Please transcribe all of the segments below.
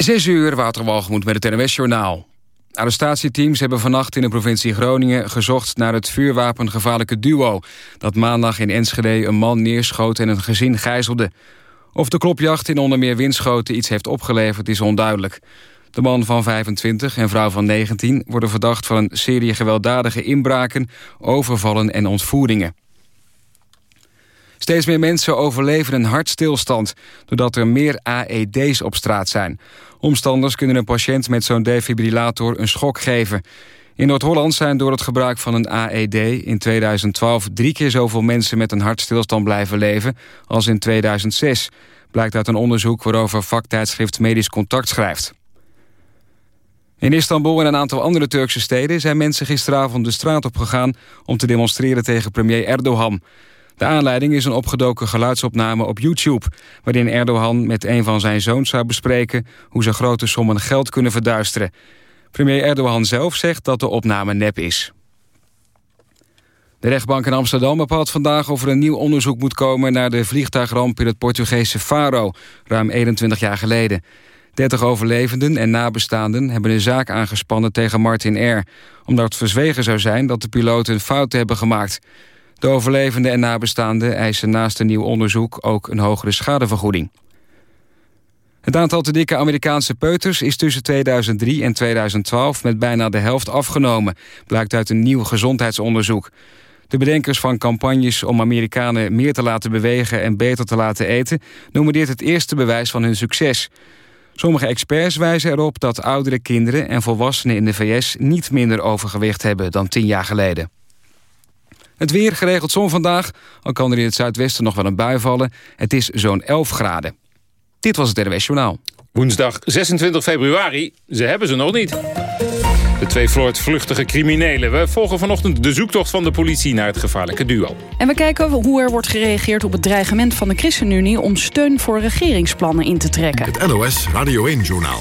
Zes uur, Waterwalgemoed met het NWS-journaal. Arrestatieteams hebben vannacht in de provincie Groningen gezocht naar het vuurwapengevaarlijke duo... dat maandag in Enschede een man neerschoot en een gezin gijzelde. Of de klopjacht in onder meer windschoten iets heeft opgeleverd is onduidelijk. De man van 25 en vrouw van 19 worden verdacht van een serie gewelddadige inbraken... overvallen en ontvoeringen. Steeds meer mensen overleven een hartstilstand... doordat er meer AED's op straat zijn. Omstanders kunnen een patiënt met zo'n defibrillator een schok geven. In Noord-Holland zijn door het gebruik van een AED in 2012... drie keer zoveel mensen met een hartstilstand blijven leven als in 2006. Blijkt uit een onderzoek waarover vaktijdschrift Medisch Contact schrijft. In Istanbul en een aantal andere Turkse steden... zijn mensen gisteravond de straat op gegaan om te demonstreren tegen premier Erdogan... De aanleiding is een opgedoken geluidsopname op YouTube... waarin Erdogan met een van zijn zoons zou bespreken... hoe ze grote sommen geld kunnen verduisteren. Premier Erdogan zelf zegt dat de opname nep is. De rechtbank in Amsterdam bepaalt vandaag of er een nieuw onderzoek moet komen... naar de vliegtuigramp in het Portugese Faro, ruim 21 jaar geleden. 30 overlevenden en nabestaanden hebben een zaak aangespannen tegen Martin Air... omdat het verzwegen zou zijn dat de piloten een fout hebben gemaakt... De overlevenden en nabestaanden eisen naast een nieuw onderzoek ook een hogere schadevergoeding. Het aantal te dikke Amerikaanse peuters is tussen 2003 en 2012 met bijna de helft afgenomen, blijkt uit een nieuw gezondheidsonderzoek. De bedenkers van campagnes om Amerikanen meer te laten bewegen en beter te laten eten noemen dit het eerste bewijs van hun succes. Sommige experts wijzen erop dat oudere kinderen en volwassenen in de VS niet minder overgewicht hebben dan tien jaar geleden. Het weer geregeld zon vandaag, al kan er in het zuidwesten nog wel een bui vallen. Het is zo'n 11 graden. Dit was het RWS Journaal. Woensdag 26 februari, ze hebben ze nog niet. De twee vluchtige criminelen. We volgen vanochtend de zoektocht van de politie naar het gevaarlijke duo. En we kijken hoe er wordt gereageerd op het dreigement van de ChristenUnie... om steun voor regeringsplannen in te trekken. Het NOS Radio 1-journaal.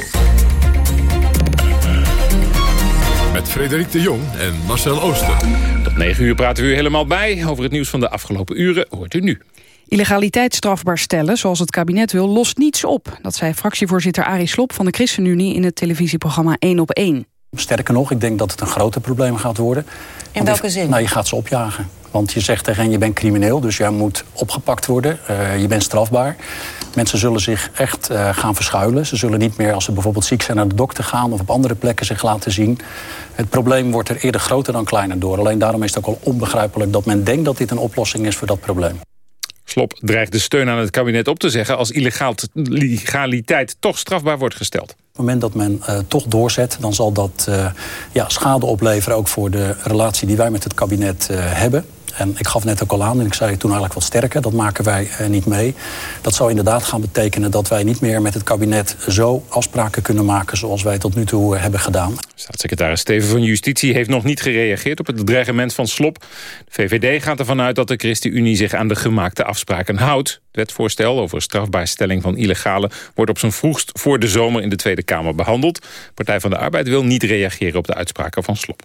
Met Frederik de Jong en Marcel Ooster. Tot 9 uur praten we u helemaal bij. Over het nieuws van de afgelopen uren hoort u nu. Illegaliteit strafbaar stellen, zoals het kabinet wil, lost niets op. Dat zei fractievoorzitter Arie Slob van de ChristenUnie... in het televisieprogramma 1 op 1. Sterker nog, ik denk dat het een groter probleem gaat worden. In welke zin? Nou, je gaat ze opjagen. Want je zegt tegen hen, je bent crimineel, dus jij moet opgepakt worden. Uh, je bent strafbaar. Mensen zullen zich echt uh, gaan verschuilen. Ze zullen niet meer, als ze bijvoorbeeld ziek zijn, naar de dokter gaan... of op andere plekken zich laten zien. Het probleem wordt er eerder groter dan kleiner door. Alleen daarom is het ook al onbegrijpelijk dat men denkt dat dit een oplossing is voor dat probleem. Slop dreigt de steun aan het kabinet op te zeggen... als illegaliteit toch strafbaar wordt gesteld. Op het moment dat men uh, toch doorzet, dan zal dat uh, ja, schade opleveren... ook voor de relatie die wij met het kabinet uh, hebben. En ik gaf net ook al aan, en ik zei toen eigenlijk wat sterker... dat maken wij uh, niet mee. Dat zou inderdaad gaan betekenen dat wij niet meer met het kabinet... zo afspraken kunnen maken zoals wij tot nu toe uh, hebben gedaan. Staatssecretaris Steven van Justitie heeft nog niet gereageerd... op het dreigement van Slop. De VVD gaat ervan uit dat de ChristenUnie zich aan de gemaakte afspraken houdt. Het wetvoorstel over strafbaarstelling van illegale... wordt op zijn vroegst voor de zomer in de Tweede Kamer behandeld. Partij van de Arbeid wil niet reageren op de uitspraken van Slop.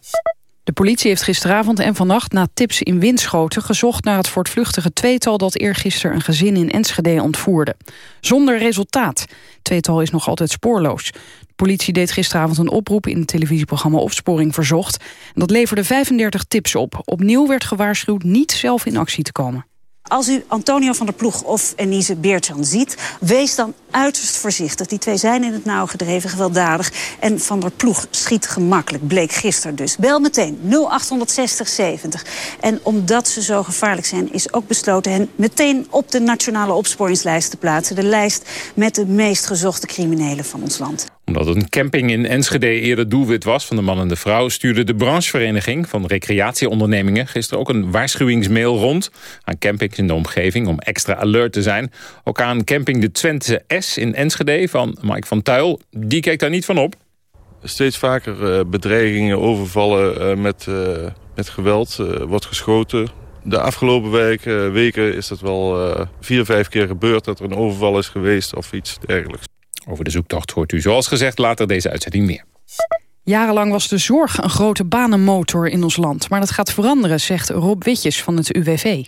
De politie heeft gisteravond en vannacht na tips in Winschoten... gezocht naar het voortvluchtige tweetal dat eergisteren een gezin in Enschede ontvoerde. Zonder resultaat. Tweetal is nog altijd spoorloos. De politie deed gisteravond een oproep in het televisieprogramma Opsporing Verzocht. En dat leverde 35 tips op. Opnieuw werd gewaarschuwd niet zelf in actie te komen. Als u Antonio van der Ploeg of Enise Beertjan ziet... wees dan uiterst voorzichtig. Die twee zijn in het nauw gedreven, gewelddadig. En Van der Ploeg schiet gemakkelijk, bleek gisteren dus. Bel meteen 0860 70. En omdat ze zo gevaarlijk zijn, is ook besloten... hen meteen op de nationale opsporingslijst te plaatsen. De lijst met de meest gezochte criminelen van ons land omdat een camping in Enschede eerder doelwit was van de man en de vrouw... stuurde de branchevereniging van recreatieondernemingen... gisteren ook een waarschuwingsmail rond aan campings in de omgeving... om extra alert te zijn. Ook aan camping de Twente S in Enschede van Mike van Tuil. Die keek daar niet van op. Steeds vaker uh, bedreigingen, overvallen uh, met, uh, met geweld, wordt geschoten. De afgelopen weken, weken is dat wel vier, vijf keer gebeurd... dat er een overval is geweest of iets dergelijks. Over de zoektocht hoort u zoals gezegd later deze uitzending meer. Jarenlang was de zorg een grote banenmotor in ons land. Maar dat gaat veranderen, zegt Rob Witjes van het UWV.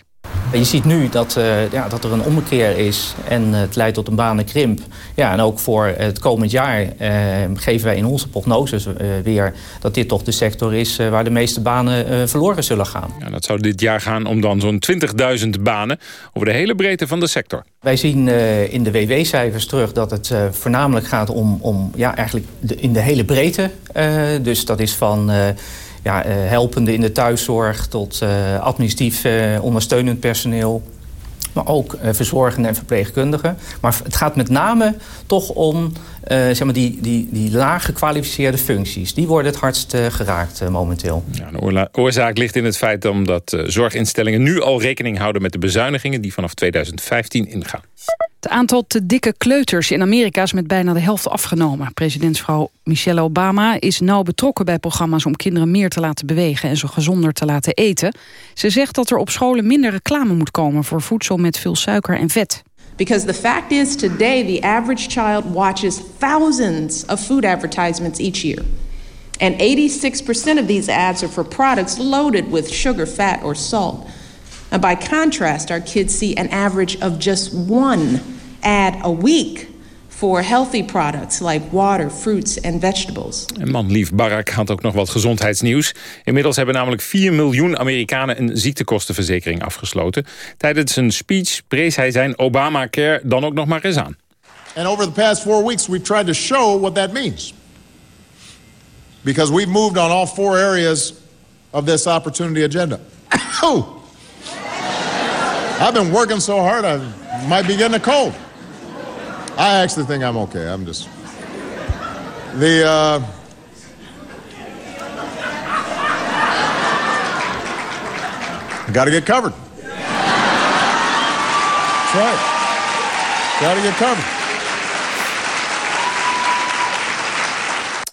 Je ziet nu dat, uh, ja, dat er een ommekeer is en het leidt tot een banenkrimp. Ja, en ook voor het komend jaar uh, geven wij in onze prognoses uh, weer... dat dit toch de sector is waar de meeste banen verloren zullen gaan. Ja, dat zou dit jaar gaan om dan zo'n 20.000 banen over de hele breedte van de sector. Wij zien in de WW-cijfers terug dat het voornamelijk gaat om, om ja, eigenlijk de, in de hele breedte. dus dat is van ja, uh, helpende in de thuiszorg tot uh, administratief uh, ondersteunend personeel. Maar ook verzorgenden en verpleegkundigen. Maar het gaat met name toch om zeg maar die, die, die laag gekwalificeerde functies. Die worden het hardst geraakt momenteel. Ja, de oorzaak ligt in het feit dat zorginstellingen nu al rekening houden met de bezuinigingen die vanaf 2015 ingaan. Het aantal te dikke kleuters in Amerika is met bijna de helft afgenomen. Presidentsvrouw Michelle Obama is nauw betrokken bij programma's... om kinderen meer te laten bewegen en zo gezonder te laten eten. Ze zegt dat er op scholen minder reclame moet komen... voor voedsel met veel suiker en vet. Because the fact is today the average child watches thousands of food advertisements each year. And 86% of these ads are for products loaded with sugar, fat or salt... And by contrast, our kids see an average of just one ad a week for healthy products like water, fruits and vegetables. En manlief Barack had ook nog wat gezondheidsnieuws. Inmiddels hebben namelijk 4 miljoen Amerikanen een ziektekostenverzekering afgesloten. Tijdens een speech prees hij zijn Obamacare dan ook nog maar eens aan. And over the past four weeks we've tried to show what that means. Because we've moved on all four areas of this opportunity agenda. I've been working so hard, I might be getting a cold. I actually think I'm okay. I'm just... The, uh... Got to get covered. That's right. Got to get covered.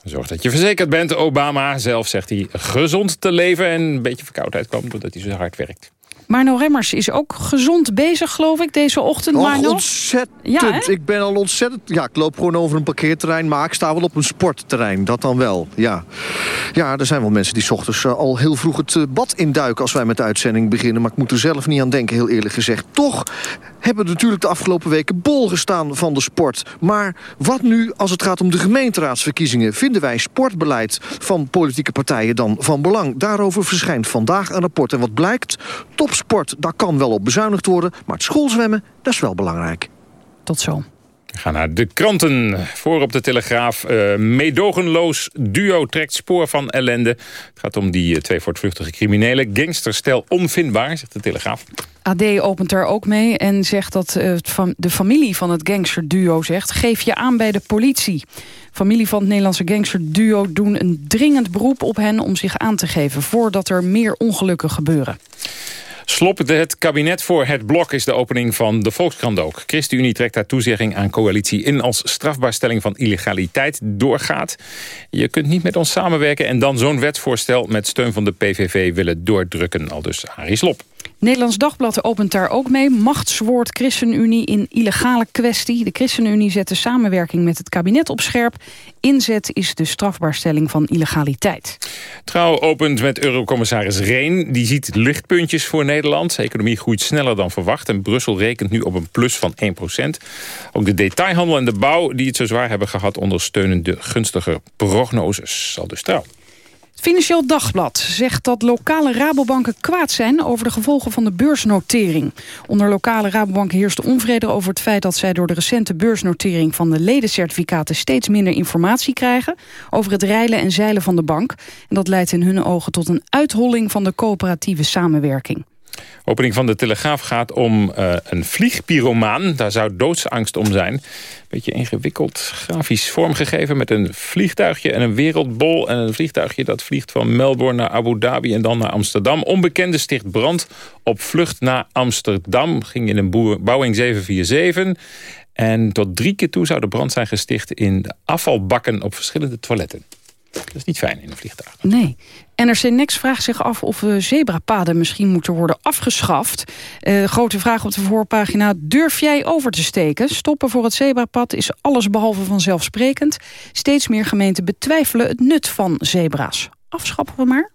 Zorg dat je verzekerd bent. Obama zelf zegt hij gezond te leven en een beetje verkoudheid kwam doordat hij zo hard werkt. Marno Remmers is ook gezond bezig, geloof ik, deze ochtend. Oh, ontzettend. Ja, ik ben al ontzettend... Ja, ik loop gewoon over een parkeerterrein, maar ik sta wel op een sportterrein. Dat dan wel, ja. Ja, er zijn wel mensen die s ochtends eh, al heel vroeg het eh, bad induiken... als wij met de uitzending beginnen. Maar ik moet er zelf niet aan denken, heel eerlijk gezegd. Toch hebben natuurlijk de afgelopen weken bol gestaan van de sport. Maar wat nu als het gaat om de gemeenteraadsverkiezingen? Vinden wij sportbeleid van politieke partijen dan van belang? Daarover verschijnt vandaag een rapport. En wat blijkt? Topsport, daar kan wel op bezuinigd worden. Maar het schoolzwemmen, dat is wel belangrijk. Tot zo. We gaan naar de kranten. Voor op de Telegraaf. Uh, meedogenloos duo trekt spoor van ellende. Het gaat om die uh, twee voortvluchtige criminelen. Gangsterstel onvindbaar, zegt de Telegraaf. AD opent daar ook mee en zegt dat uh, de familie van het gangsterduo zegt... geef je aan bij de politie. Familie van het Nederlandse gangsterduo doen een dringend beroep op hen... om zich aan te geven voordat er meer ongelukken gebeuren. Slop het kabinet voor het blok is de opening van de Volkskrant ook. ChristenUnie trekt haar toezegging aan coalitie in... als strafbaarstelling van illegaliteit doorgaat. Je kunt niet met ons samenwerken en dan zo'n wetsvoorstel... met steun van de PVV willen doordrukken, al dus Harry Slop. Nederlands Dagblad opent daar ook mee. Machtswoord ChristenUnie in illegale kwestie. De ChristenUnie zet de samenwerking met het kabinet op scherp. Inzet is de strafbaarstelling van illegaliteit. Trouw opent met eurocommissaris Reen. Die ziet lichtpuntjes voor Nederland. De economie groeit sneller dan verwacht. En Brussel rekent nu op een plus van 1% Ook de detailhandel en de bouw die het zo zwaar hebben gehad... ondersteunen de gunstige prognoses. Zal dus trouw. Financieel Dagblad zegt dat lokale Rabobanken kwaad zijn... over de gevolgen van de beursnotering. Onder lokale Rabobanken heerst onvrede over het feit... dat zij door de recente beursnotering van de ledencertificaten... steeds minder informatie krijgen over het reilen en zeilen van de bank. En dat leidt in hun ogen tot een uitholling van de coöperatieve samenwerking. Opening van de Telegraaf gaat om uh, een vliegpyromaan. Daar zou doodsangst om zijn. Beetje ingewikkeld grafisch vormgegeven... met een vliegtuigje en een wereldbol. En een vliegtuigje dat vliegt van Melbourne naar Abu Dhabi... en dan naar Amsterdam. Onbekende sticht brand op vlucht naar Amsterdam. Ging in een Boeing 747... En tot drie keer toe zou de brand zijn gesticht in de afvalbakken op verschillende toiletten. Dat is niet fijn in een vliegtuig. Nee. NRC Next vraagt zich af of uh, zebrapaden misschien moeten worden afgeschaft. Uh, grote vraag op de voorpagina. Durf jij over te steken? Stoppen voor het zebrapad is allesbehalve vanzelfsprekend. Steeds meer gemeenten betwijfelen het nut van zebra's. Afschappen we maar?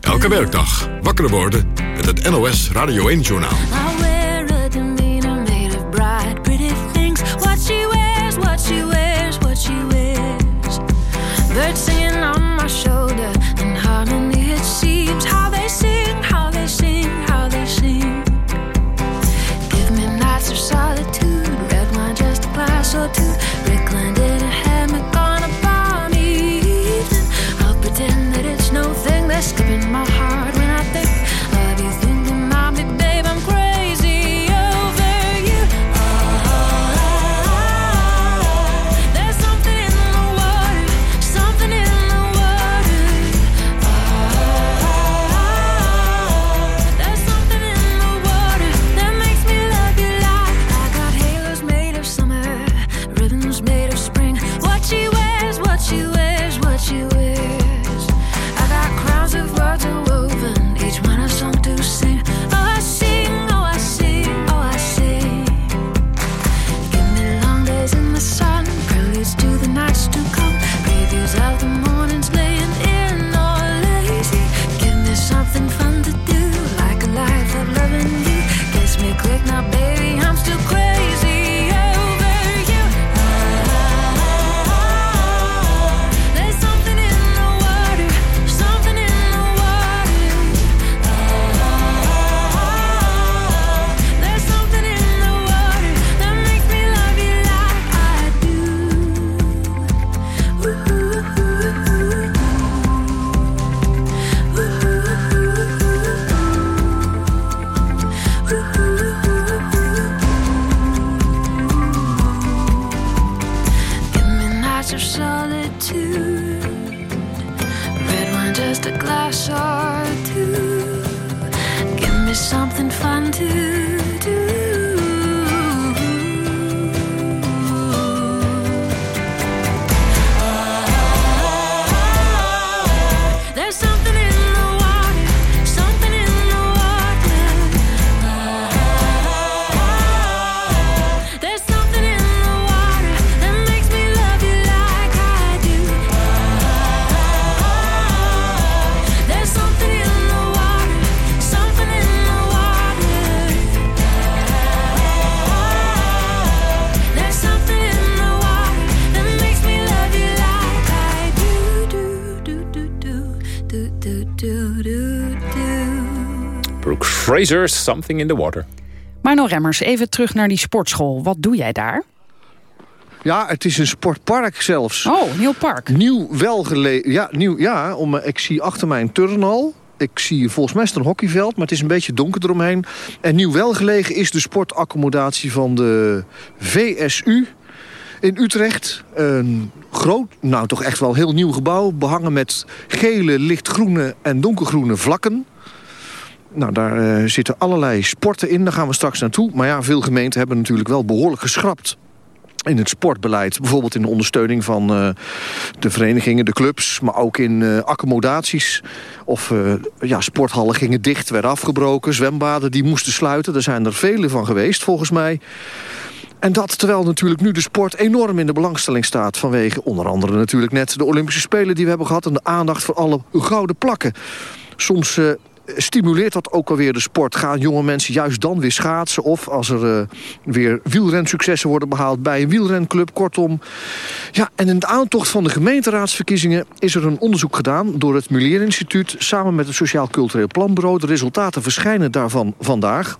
Elke werkdag wakker worden met het NOS Radio 1-journaal. Birds singing on my shoulder and harmony it seems how they sing, how they sing, how they sing. Give me nights of solitude, red wine just a glass or two. Fraser's Something in the Water. Maar nog Remmers, even terug naar die sportschool. Wat doe jij daar? Ja, het is een sportpark zelfs. Oh, nieuw park. Nieuw wel gelegen. Ja, nieuw, ja om, ik zie achter mij een turnhal. Ik zie volgens mij is het een hockeyveld, maar het is een beetje donker eromheen. En nieuw wel gelegen is de sportaccommodatie van de VSU in Utrecht. Een groot, nou toch echt wel heel nieuw gebouw. Behangen met gele, lichtgroene en donkergroene vlakken. Nou, daar uh, zitten allerlei sporten in. Daar gaan we straks naartoe. Maar ja, veel gemeenten hebben natuurlijk wel behoorlijk geschrapt in het sportbeleid. Bijvoorbeeld in de ondersteuning van uh, de verenigingen, de clubs... maar ook in uh, accommodaties. Of ja, sporthallen gingen dicht, werden afgebroken. Zwembaden die moesten sluiten. Er zijn er vele van geweest, volgens mij. En dat terwijl natuurlijk nu de sport enorm in de belangstelling staat... vanwege onder andere natuurlijk net de Olympische Spelen die we hebben gehad... en de aandacht voor alle gouden plakken. Soms stimuleert dat ook alweer de sport? Gaan jonge mensen juist dan weer schaatsen? Of als er uh, weer wielrensuccessen worden behaald bij een wielrenclub? Kortom. Ja, en in de aantocht van de gemeenteraadsverkiezingen... is er een onderzoek gedaan door het Mulier Instituut... samen met het Sociaal Cultureel Planbureau. De resultaten verschijnen daarvan vandaag.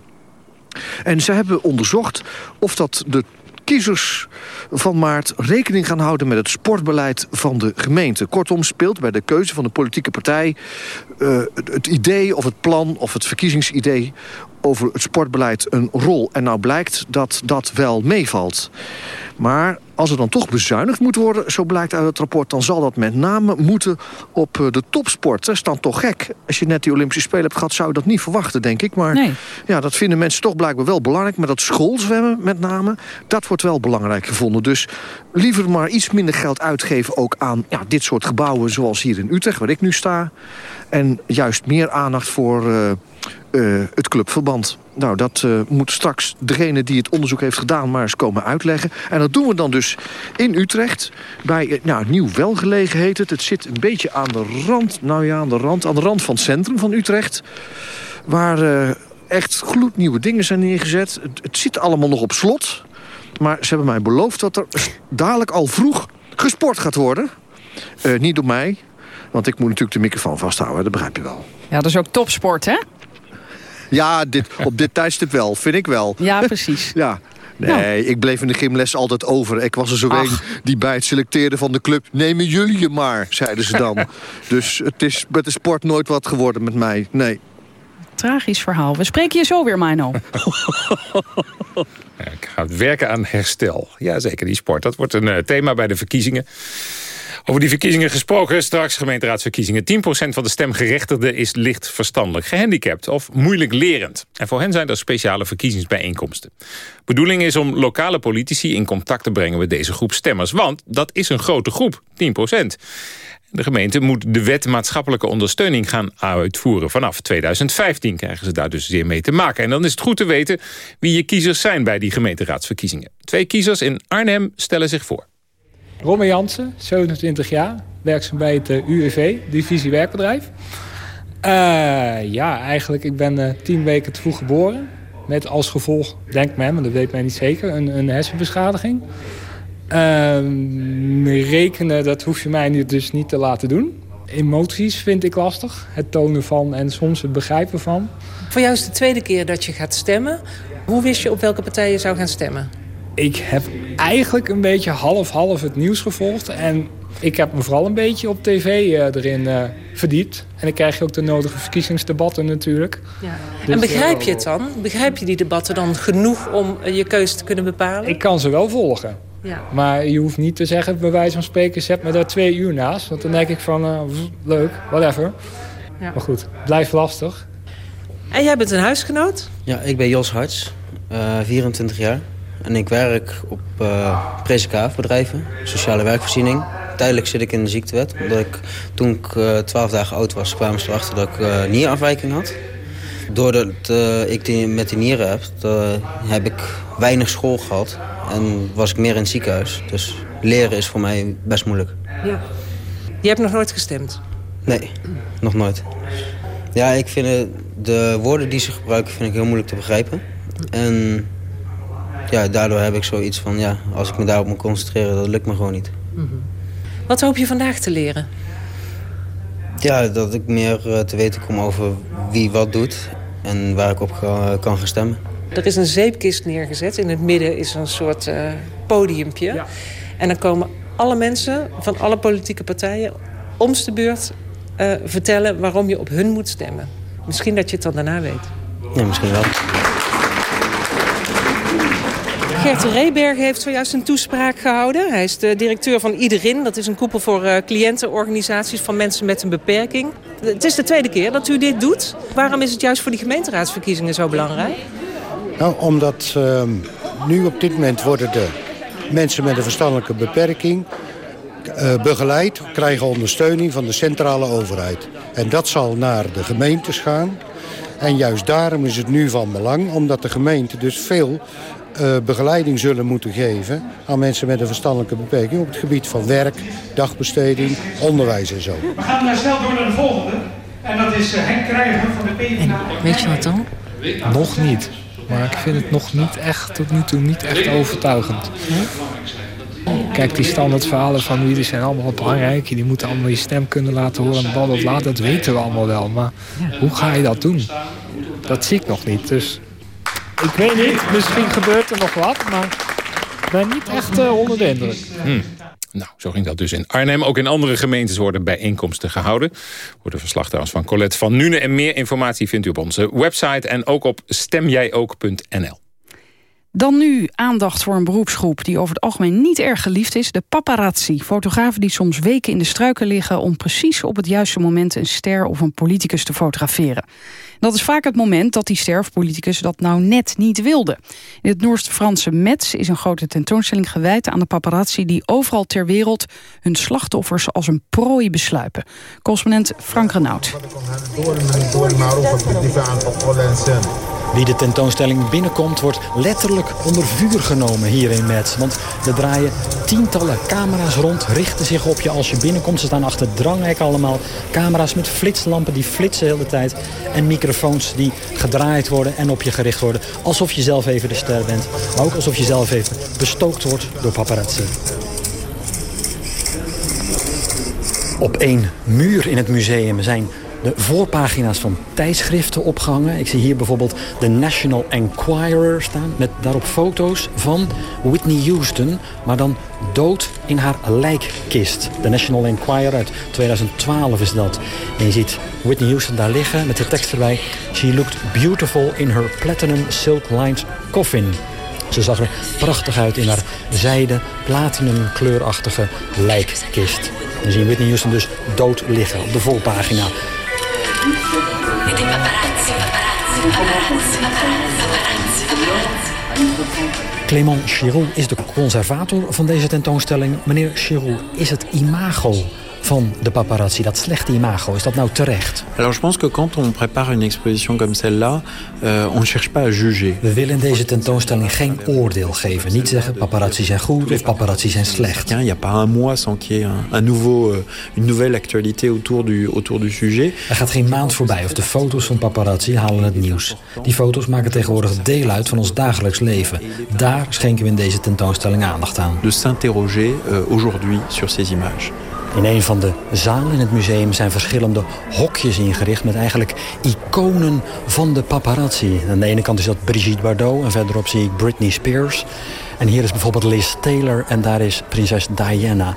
En ze hebben onderzocht of dat de kiezers van maart rekening gaan houden met het sportbeleid van de gemeente. Kortom speelt bij de keuze van de politieke partij uh, het idee of het plan of het verkiezingsidee over het sportbeleid een rol. En nou blijkt dat dat wel meevalt. Maar als er dan toch bezuinigd moet worden, zo blijkt uit het rapport... dan zal dat met name moeten op eh, de topsport. Dat is dan toch gek. Als je net die Olympische Spelen hebt gehad, zou je dat niet verwachten, denk ik. Maar nee. ja, dat vinden mensen toch blijkbaar wel belangrijk. Maar dat schoolzwemmen met name, dat wordt wel belangrijk gevonden. Dus liever maar iets minder geld uitgeven ook aan ja, dit soort gebouwen... zoals hier in Utrecht, waar ik nu sta. En juist meer aandacht voor uh, uh, het clubverband. Nou, dat uh, moet straks degene die het onderzoek heeft gedaan... maar eens komen uitleggen. En dat doen we dan dus in Utrecht. Bij nou, Nieuw Welgelegen heet het. Het zit een beetje aan de rand, nou ja, aan de rand, aan de rand van het centrum van Utrecht. Waar uh, echt gloednieuwe dingen zijn neergezet. Het, het zit allemaal nog op slot. Maar ze hebben mij beloofd dat er dadelijk al vroeg gesport gaat worden. Uh, niet door mij, want ik moet natuurlijk de microfoon vasthouden. Dat begrijp je wel. Ja, dat is ook topsport, hè? Ja, dit, op dit tijdstip wel, vind ik wel. Ja, precies. ja. Nee, nou. ik bleef in de gymles altijd over. Ik was er zo een die bij het selecteren van de club... nemen jullie je maar, zeiden ze dan. dus het is met de sport nooit wat geworden met mij, nee. Tragisch verhaal. We spreken je zo weer, Mino. ik ga werken aan herstel. Ja, zeker die sport. Dat wordt een uh, thema bij de verkiezingen. Over die verkiezingen gesproken, straks gemeenteraadsverkiezingen. 10% van de stemgerechtigden is licht verstandelijk, gehandicapt of moeilijk lerend. En voor hen zijn er speciale verkiezingsbijeenkomsten. Bedoeling is om lokale politici in contact te brengen met deze groep stemmers. Want dat is een grote groep, 10%. De gemeente moet de wet maatschappelijke ondersteuning gaan uitvoeren. Vanaf 2015 krijgen ze daar dus zeer mee te maken. En dan is het goed te weten wie je kiezers zijn bij die gemeenteraadsverkiezingen. Twee kiezers in Arnhem stellen zich voor. Romme Jansen, 27 jaar, werkzaam bij het eh, UWV, divisie werkbedrijf. Uh, ja, eigenlijk, ik ben uh, tien weken te vroeg geboren. Met als gevolg, denkt men, maar dat weet men niet zeker, een, een hersenbeschadiging. Uh, rekenen, dat hoef je mij dus niet te laten doen. Emoties vind ik lastig. Het tonen van en soms het begrijpen van. Voor jou is de tweede keer dat je gaat stemmen. Hoe wist je op welke partij je zou gaan stemmen? Ik heb eigenlijk een beetje half-half het nieuws gevolgd. En ik heb me vooral een beetje op tv uh, erin uh, verdiept. En dan krijg je ook de nodige verkiezingsdebatten natuurlijk. Ja. Dus, en begrijp je het dan? Begrijp je die debatten dan genoeg om je keuze te kunnen bepalen? Ik kan ze wel volgen. Ja. Maar je hoeft niet te zeggen, bij wijze van spreken, zet me daar twee uur naast. Want dan denk ik van, uh, leuk, whatever. Ja. Maar goed, blijf lastig. En jij bent een huisgenoot? Ja, ik ben Jos Harts, 24 jaar. En ik werk op uh, bedrijven, sociale werkvoorziening. Tijdelijk zit ik in de ziektewet. Omdat ik, toen ik uh, 12 dagen oud was, kwamen ze erachter dat ik uh, nierafwijking had. Doordat uh, ik die, met die nieren heb, heb ik weinig school gehad. En was ik meer in het ziekenhuis. Dus leren is voor mij best moeilijk. Ja. Je hebt nog nooit gestemd? Nee, nog nooit. Ja, ik vind de woorden die ze gebruiken vind ik heel moeilijk te begrijpen. En ja, daardoor heb ik zoiets van, ja, als ik me daarop moet concentreren, dat lukt me gewoon niet. Mhm. Wat hoop je vandaag te leren? Ja, dat ik meer uh, te weten kom over wie wat doet en waar ik op kan gaan stemmen. Er is een zeepkist neergezet. In het midden is een soort uh, podiumpje. Ja. En dan komen alle mensen van alle politieke partijen... om de beurt uh, vertellen waarom je op hun moet stemmen. Misschien dat je het dan daarna weet. Ja, misschien wel. Gert Reberg heeft zojuist een toespraak gehouden. Hij is de directeur van Iederin. Dat is een koepel voor uh, cliëntenorganisaties van mensen met een beperking. Het is de tweede keer dat u dit doet. Waarom is het juist voor die gemeenteraadsverkiezingen zo belangrijk? Nou, omdat uh, nu op dit moment worden de mensen met een verstandelijke beperking... Uh, begeleid, krijgen ondersteuning van de centrale overheid. En dat zal naar de gemeentes gaan. En juist daarom is het nu van belang, omdat de gemeente dus veel uh, begeleiding zullen moeten geven aan mensen met een verstandelijke beperking op het gebied van werk, dagbesteding, onderwijs en zo. We gaan daar snel door naar de volgende. En dat is uh, Henk Krijger van de PvdA. Weet je wat dan? Nog niet. Maar ik vind het nog niet echt, tot nu toe niet echt overtuigend. Kijk, die standaard verhalen van jullie zijn allemaal belangrijk. Die moeten allemaal je stem kunnen laten horen. Bla, bla, bla, dat weten we allemaal wel. Maar hoe ga je dat doen? Dat zie ik nog niet. Dus ik weet niet, misschien gebeurt er nog wat, maar ik ben niet echt uh, onder de indruk. Hmm. Nou, zo ging dat dus in Arnhem. Ook in andere gemeentes worden bijeenkomsten gehouden. Wordt verslag trouwens van Colette van Nune. En meer informatie vindt u op onze website en ook op stemjijook.nl. Dan nu aandacht voor een beroepsgroep die over het algemeen niet erg geliefd is. De paparazzi. Fotografen die soms weken in de struiken liggen... om precies op het juiste moment een ster of een politicus te fotograferen. Dat is vaak het moment dat die ster of politicus dat nou net niet wilde. In het Noord-Franse Metz is een grote tentoonstelling gewijd aan de paparazzi... die overal ter wereld hun slachtoffers als een prooi besluipen. Correspondent Frank Renaud. Wie de tentoonstelling binnenkomt, wordt letterlijk onder vuur genomen hier in Metz. Want er draaien tientallen camera's rond, richten zich op je als je binnenkomt. Ze staan achter dranghekken allemaal. Camera's met flitslampen die flitsen de hele tijd. En microfoons die gedraaid worden en op je gericht worden. Alsof je zelf even de ster bent. Maar ook alsof je zelf even bestookt wordt door paparazzi. Op één muur in het museum zijn de voorpagina's van tijdschriften opgehangen. Ik zie hier bijvoorbeeld de National Enquirer staan... met daarop foto's van Whitney Houston... maar dan dood in haar lijkkist. De National Enquirer uit 2012 is dat. En je ziet Whitney Houston daar liggen met de tekst erbij... She looked beautiful in her platinum silk-lined coffin. Ze zag er prachtig uit in haar zijde, platinum kleurachtige lijkkist. Dan zien Whitney Houston dus dood liggen op de voorpagina. Clément Chiroux is de conservator van deze tentoonstelling. Meneer Chiroux, is het imago van de paparazzi, dat slechte imago, is dat nou terecht? Alors je pense que quand on prépare une exposition comme celle-là, euh, on cherche pas à juger. We willen deze tentoonstelling geen oordeel geven. Niet zeggen paparazzi zijn goed of paparazzi zijn slecht. Il n'y a pas un mois sans qu'il y ait un, un nouveau, euh, une nouvelle actualité autour du, autour du sujet. Er gaat geen maand voorbij of de foto's van paparazzi halen het nieuws. Die foto's maken tegenwoordig deel uit van ons dagelijks leven. Daar schenken we in deze tentoonstelling aandacht aan. De s'interroger euh, aujourd'hui sur ces images. In een van de zalen in het museum zijn verschillende hokjes ingericht... met eigenlijk iconen van de paparazzi. Aan de ene kant is dat Brigitte Bardot en verderop zie ik Britney Spears. En hier is bijvoorbeeld Liz Taylor en daar is prinses Diana...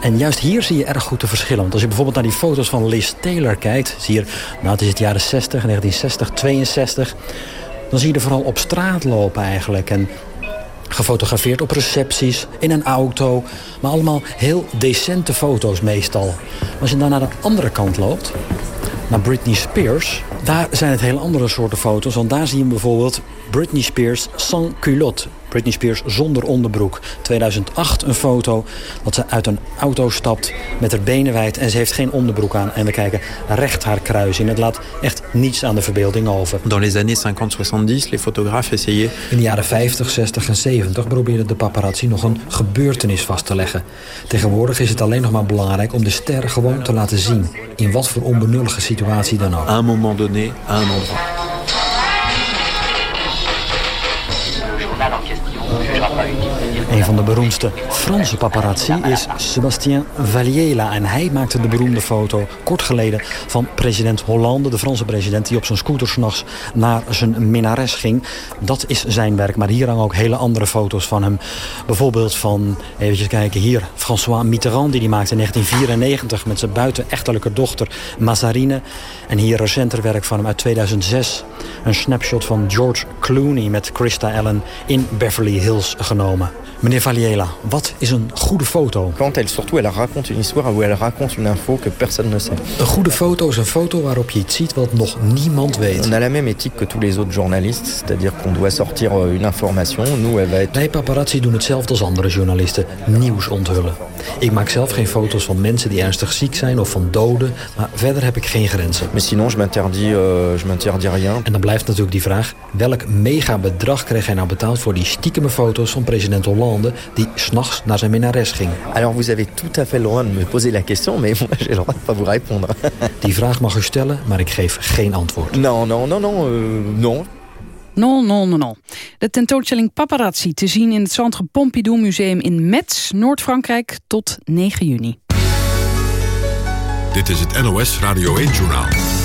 En juist hier zie je erg goed de verschillen. Want als je bijvoorbeeld naar die foto's van Liz Taylor kijkt... zie je, nou het is het jaren 60, 1960, 62... dan zie je er vooral op straat lopen eigenlijk. En Gefotografeerd op recepties, in een auto. Maar allemaal heel decente foto's meestal. Als je dan naar de andere kant loopt, naar Britney Spears... daar zijn het heel andere soorten foto's. Want daar zie je bijvoorbeeld Britney Spears sans culotte. Britney Spears zonder onderbroek. 2008 een foto dat ze uit een auto stapt met haar benen wijd... en ze heeft geen onderbroek aan. En we kijken recht haar kruis in. Het laat echt niets aan de verbeelding over. Dans les années 50, 70, les photographes essayaient... In de jaren 50, 60 en 70 probeerde de paparazzi nog een gebeurtenis vast te leggen. Tegenwoordig is het alleen nog maar belangrijk om de sterren gewoon te laten zien. In wat voor onbenullige situatie dan ook. À un moment donné, à un endroit. Van de beroemdste Franse paparazzi is Sébastien Valliela. En hij maakte de beroemde foto kort geleden van president Hollande, de Franse president, die op zijn scooter s'nachts naar zijn minares ging. Dat is zijn werk, maar hier hangen ook hele andere foto's van hem. Bijvoorbeeld van, even kijken hier, François Mitterrand, die die maakte in 1994 met zijn buitenechtelijke dochter Mazarine. En hier recenter werk van hem uit 2006. Een snapshot van George Clooney met Christa Allen in Beverly Hills genomen. Valiela, wat is een goede foto? Quand elle, surtout, elle raconte une histoire où elle raconte une info que personne ne sait. Een goede foto is een foto waarop je iets ziet wat nog niemand weet. On a la même éthique que tous les autres journalistes, c'est-à-dire qu'on doit sortir euh, une information. Nous, elle va être... Wij paparazzi doen hetzelfde als andere journalisten, nieuws onthullen. Ik maak zelf geen foto's van mensen die ernstig ziek zijn of van doden, maar verder heb ik geen grenzen. Mais sinon, je m'interdis euh, je m'interdis rien. En dan blijft natuurlijk die vraag, welk mega bedrag kreeg hij nou betaald voor die stiekeme foto's van president Hollande die s'nachts naar zijn minnares ging? Alors, vous avez tout à fait le droit de me poser la question, mais moi, j'ai le droit de pas vous répondre. Die vraag mag u stellen, maar ik geef geen antwoord. non, non, non, non, euh, non. Non, non, non, non. De tentoonstelling Paparazzi te zien in het Centre Pompidou Museum in Metz, Noord-Frankrijk, tot 9 juni. Dit is het NOS Radio 1-journaal.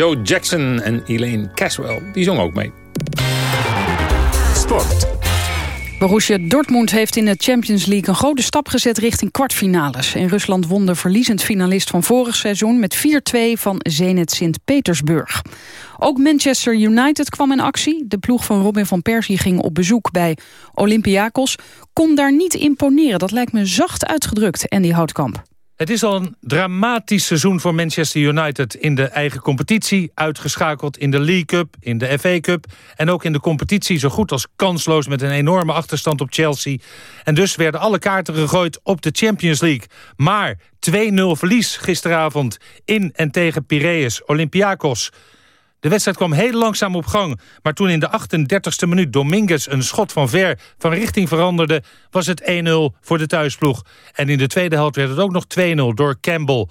Joe Jackson en Elaine Caswell. Die zong ook mee. Sport. Borussia Dortmund heeft in de Champions League een grote stap gezet richting kwartfinales. In Rusland won de verliezend finalist van vorig seizoen met 4-2 van Zenit Sint-Petersburg. Ook Manchester United kwam in actie. De ploeg van Robin van Persie ging op bezoek bij Olympiakos. Kon daar niet imponeren, dat lijkt me zacht uitgedrukt, Andy Houtkamp. Het is al een dramatisch seizoen voor Manchester United in de eigen competitie. Uitgeschakeld in de League Cup, in de FA Cup... en ook in de competitie zo goed als kansloos... met een enorme achterstand op Chelsea. En dus werden alle kaarten gegooid op de Champions League. Maar 2-0 verlies gisteravond in en tegen Piraeus Olympiakos... De wedstrijd kwam heel langzaam op gang. Maar toen in de 38e minuut Dominguez een schot van ver van richting veranderde... was het 1-0 voor de thuisploeg. En in de tweede helft werd het ook nog 2-0 door Campbell.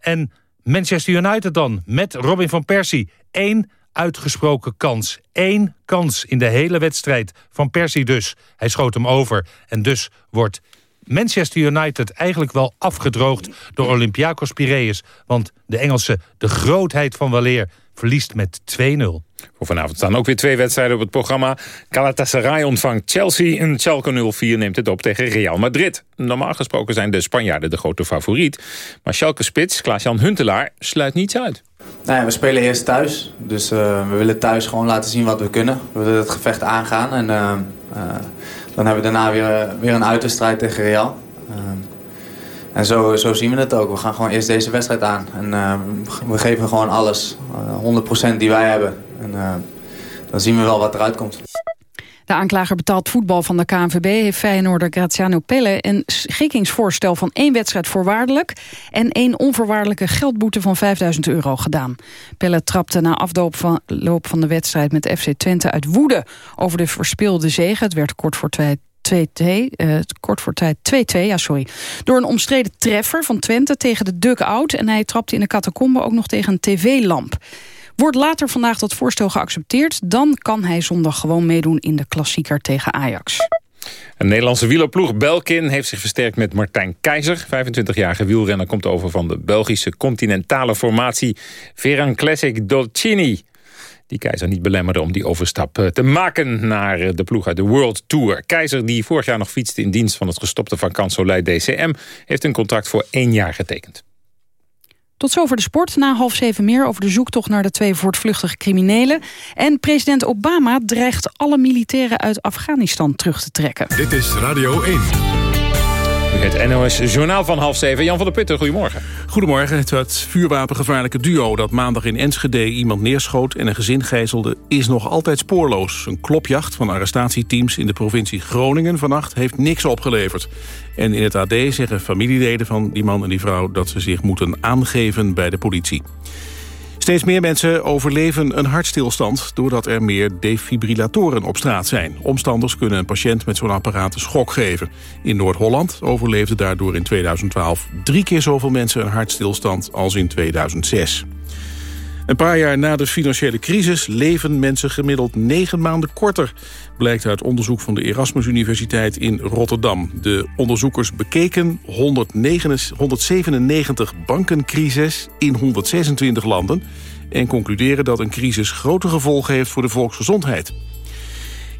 En Manchester United dan, met Robin van Persie. Eén uitgesproken kans. Eén kans in de hele wedstrijd. Van Persie dus. Hij schoot hem over. En dus wordt Manchester United eigenlijk wel afgedroogd door Olympiakos Piraeus. Want de Engelsen, de grootheid van waleer, verliest met 2-0. Voor vanavond staan ook weer twee wedstrijden op het programma. Galatasaray ontvangt Chelsea en Schalke 04 neemt het op tegen Real Madrid. Normaal gesproken zijn de Spanjaarden de grote favoriet. Maar Schalke-spits Klaas-Jan Huntelaar sluit niets uit. Nou ja, we spelen eerst thuis. Dus uh, we willen thuis gewoon laten zien wat we kunnen. We willen het gevecht aangaan. En uh, uh, dan hebben we daarna weer, weer een uitwedstrijd tegen Real. En zo, zo zien we het ook. We gaan gewoon eerst deze wedstrijd aan. En uh, we geven gewoon alles. Uh, 100% die wij hebben. En uh, dan zien we wel wat eruit komt. De aanklager betaald voetbal van de KNVB heeft Feyenoorder Graziano Pelle een schikkingsvoorstel van één wedstrijd voorwaardelijk en één onvoorwaardelijke geldboete van 5000 euro gedaan. Pelle trapte na afloop van, loop van de wedstrijd met FC Twente uit woede over de verspeelde zege. Het werd kort voor twee 2-2, uh, kort voor tijd 2-2, ja sorry. Door een omstreden treffer van Twente tegen de dugout... en hij trapte in de catacombe ook nog tegen een tv-lamp. Wordt later vandaag dat voorstel geaccepteerd... dan kan hij zondag gewoon meedoen in de klassieker tegen Ajax. Een Nederlandse wielerploeg Belkin heeft zich versterkt met Martijn Keizer. 25-jarige wielrenner komt over van de Belgische continentale formatie Veran Classic Dolcini die Keizer niet belemmerde om die overstap eh, te maken naar eh, de ploeg uit de World Tour. Keizer, die vorig jaar nog fietste in dienst van het gestopte Van Kansolei DCM... heeft een contract voor één jaar getekend. Tot zover de sport. Na half zeven meer over de zoektocht naar de twee voortvluchtige criminelen. En president Obama dreigt alle militairen uit Afghanistan terug te trekken. Dit is Radio 1. Het NOS Journaal van half zeven. Jan van der Putten, goedemorgen. Goedemorgen. Het vuurwapengevaarlijke duo dat maandag in Enschede iemand neerschoot en een gezin gijzelde is nog altijd spoorloos. Een klopjacht van arrestatieteams in de provincie Groningen vannacht heeft niks opgeleverd. En in het AD zeggen familieleden van die man en die vrouw dat ze zich moeten aangeven bij de politie. Steeds meer mensen overleven een hartstilstand... doordat er meer defibrillatoren op straat zijn. Omstanders kunnen een patiënt met zo'n apparaat een schok geven. In Noord-Holland overleefden daardoor in 2012... drie keer zoveel mensen een hartstilstand als in 2006. Een paar jaar na de financiële crisis leven mensen gemiddeld negen maanden korter. Blijkt uit onderzoek van de Erasmus Universiteit in Rotterdam. De onderzoekers bekeken 197 bankencrises in 126 landen... en concluderen dat een crisis grote gevolgen heeft voor de volksgezondheid.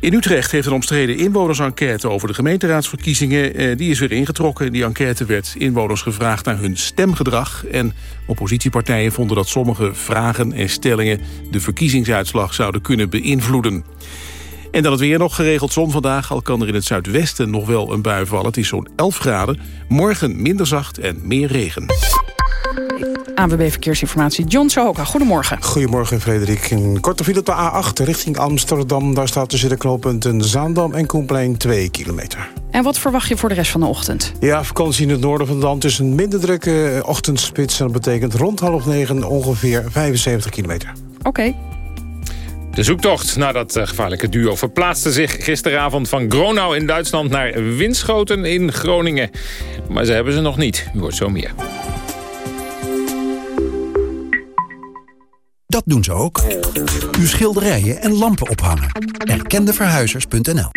In Utrecht heeft een omstreden inwonersenquête over de gemeenteraadsverkiezingen. Eh, die is weer ingetrokken. In die enquête werd inwoners gevraagd naar hun stemgedrag. En oppositiepartijen vonden dat sommige vragen en stellingen... de verkiezingsuitslag zouden kunnen beïnvloeden. En dan het weer nog geregeld zon vandaag. Al kan er in het zuidwesten nog wel een bui vallen. Het is zo'n 11 graden. Morgen minder zacht en meer regen. ANWB Verkeersinformatie, John Sohoka. Goedemorgen. Goedemorgen, Frederik. Een korte file op de A8 richting Amsterdam. Daar staat tussen de knooppunten Zaandam en Koenplein 2 kilometer. En wat verwacht je voor de rest van de ochtend? Ja, vakantie in het noorden van het land. Dus een minder drukke ochtendspits. En dat betekent rond half negen ongeveer 75 kilometer. Oké. De zoektocht naar dat eh, gevaarlijke duo verplaatste zich gisteravond van Gronau in Duitsland naar Winschoten in Groningen. Maar ze hebben ze nog niet. U hoort zo meer. Dat doen ze ook. Uw schilderijen en lampen ophangen. Erkendeverhuizers.nl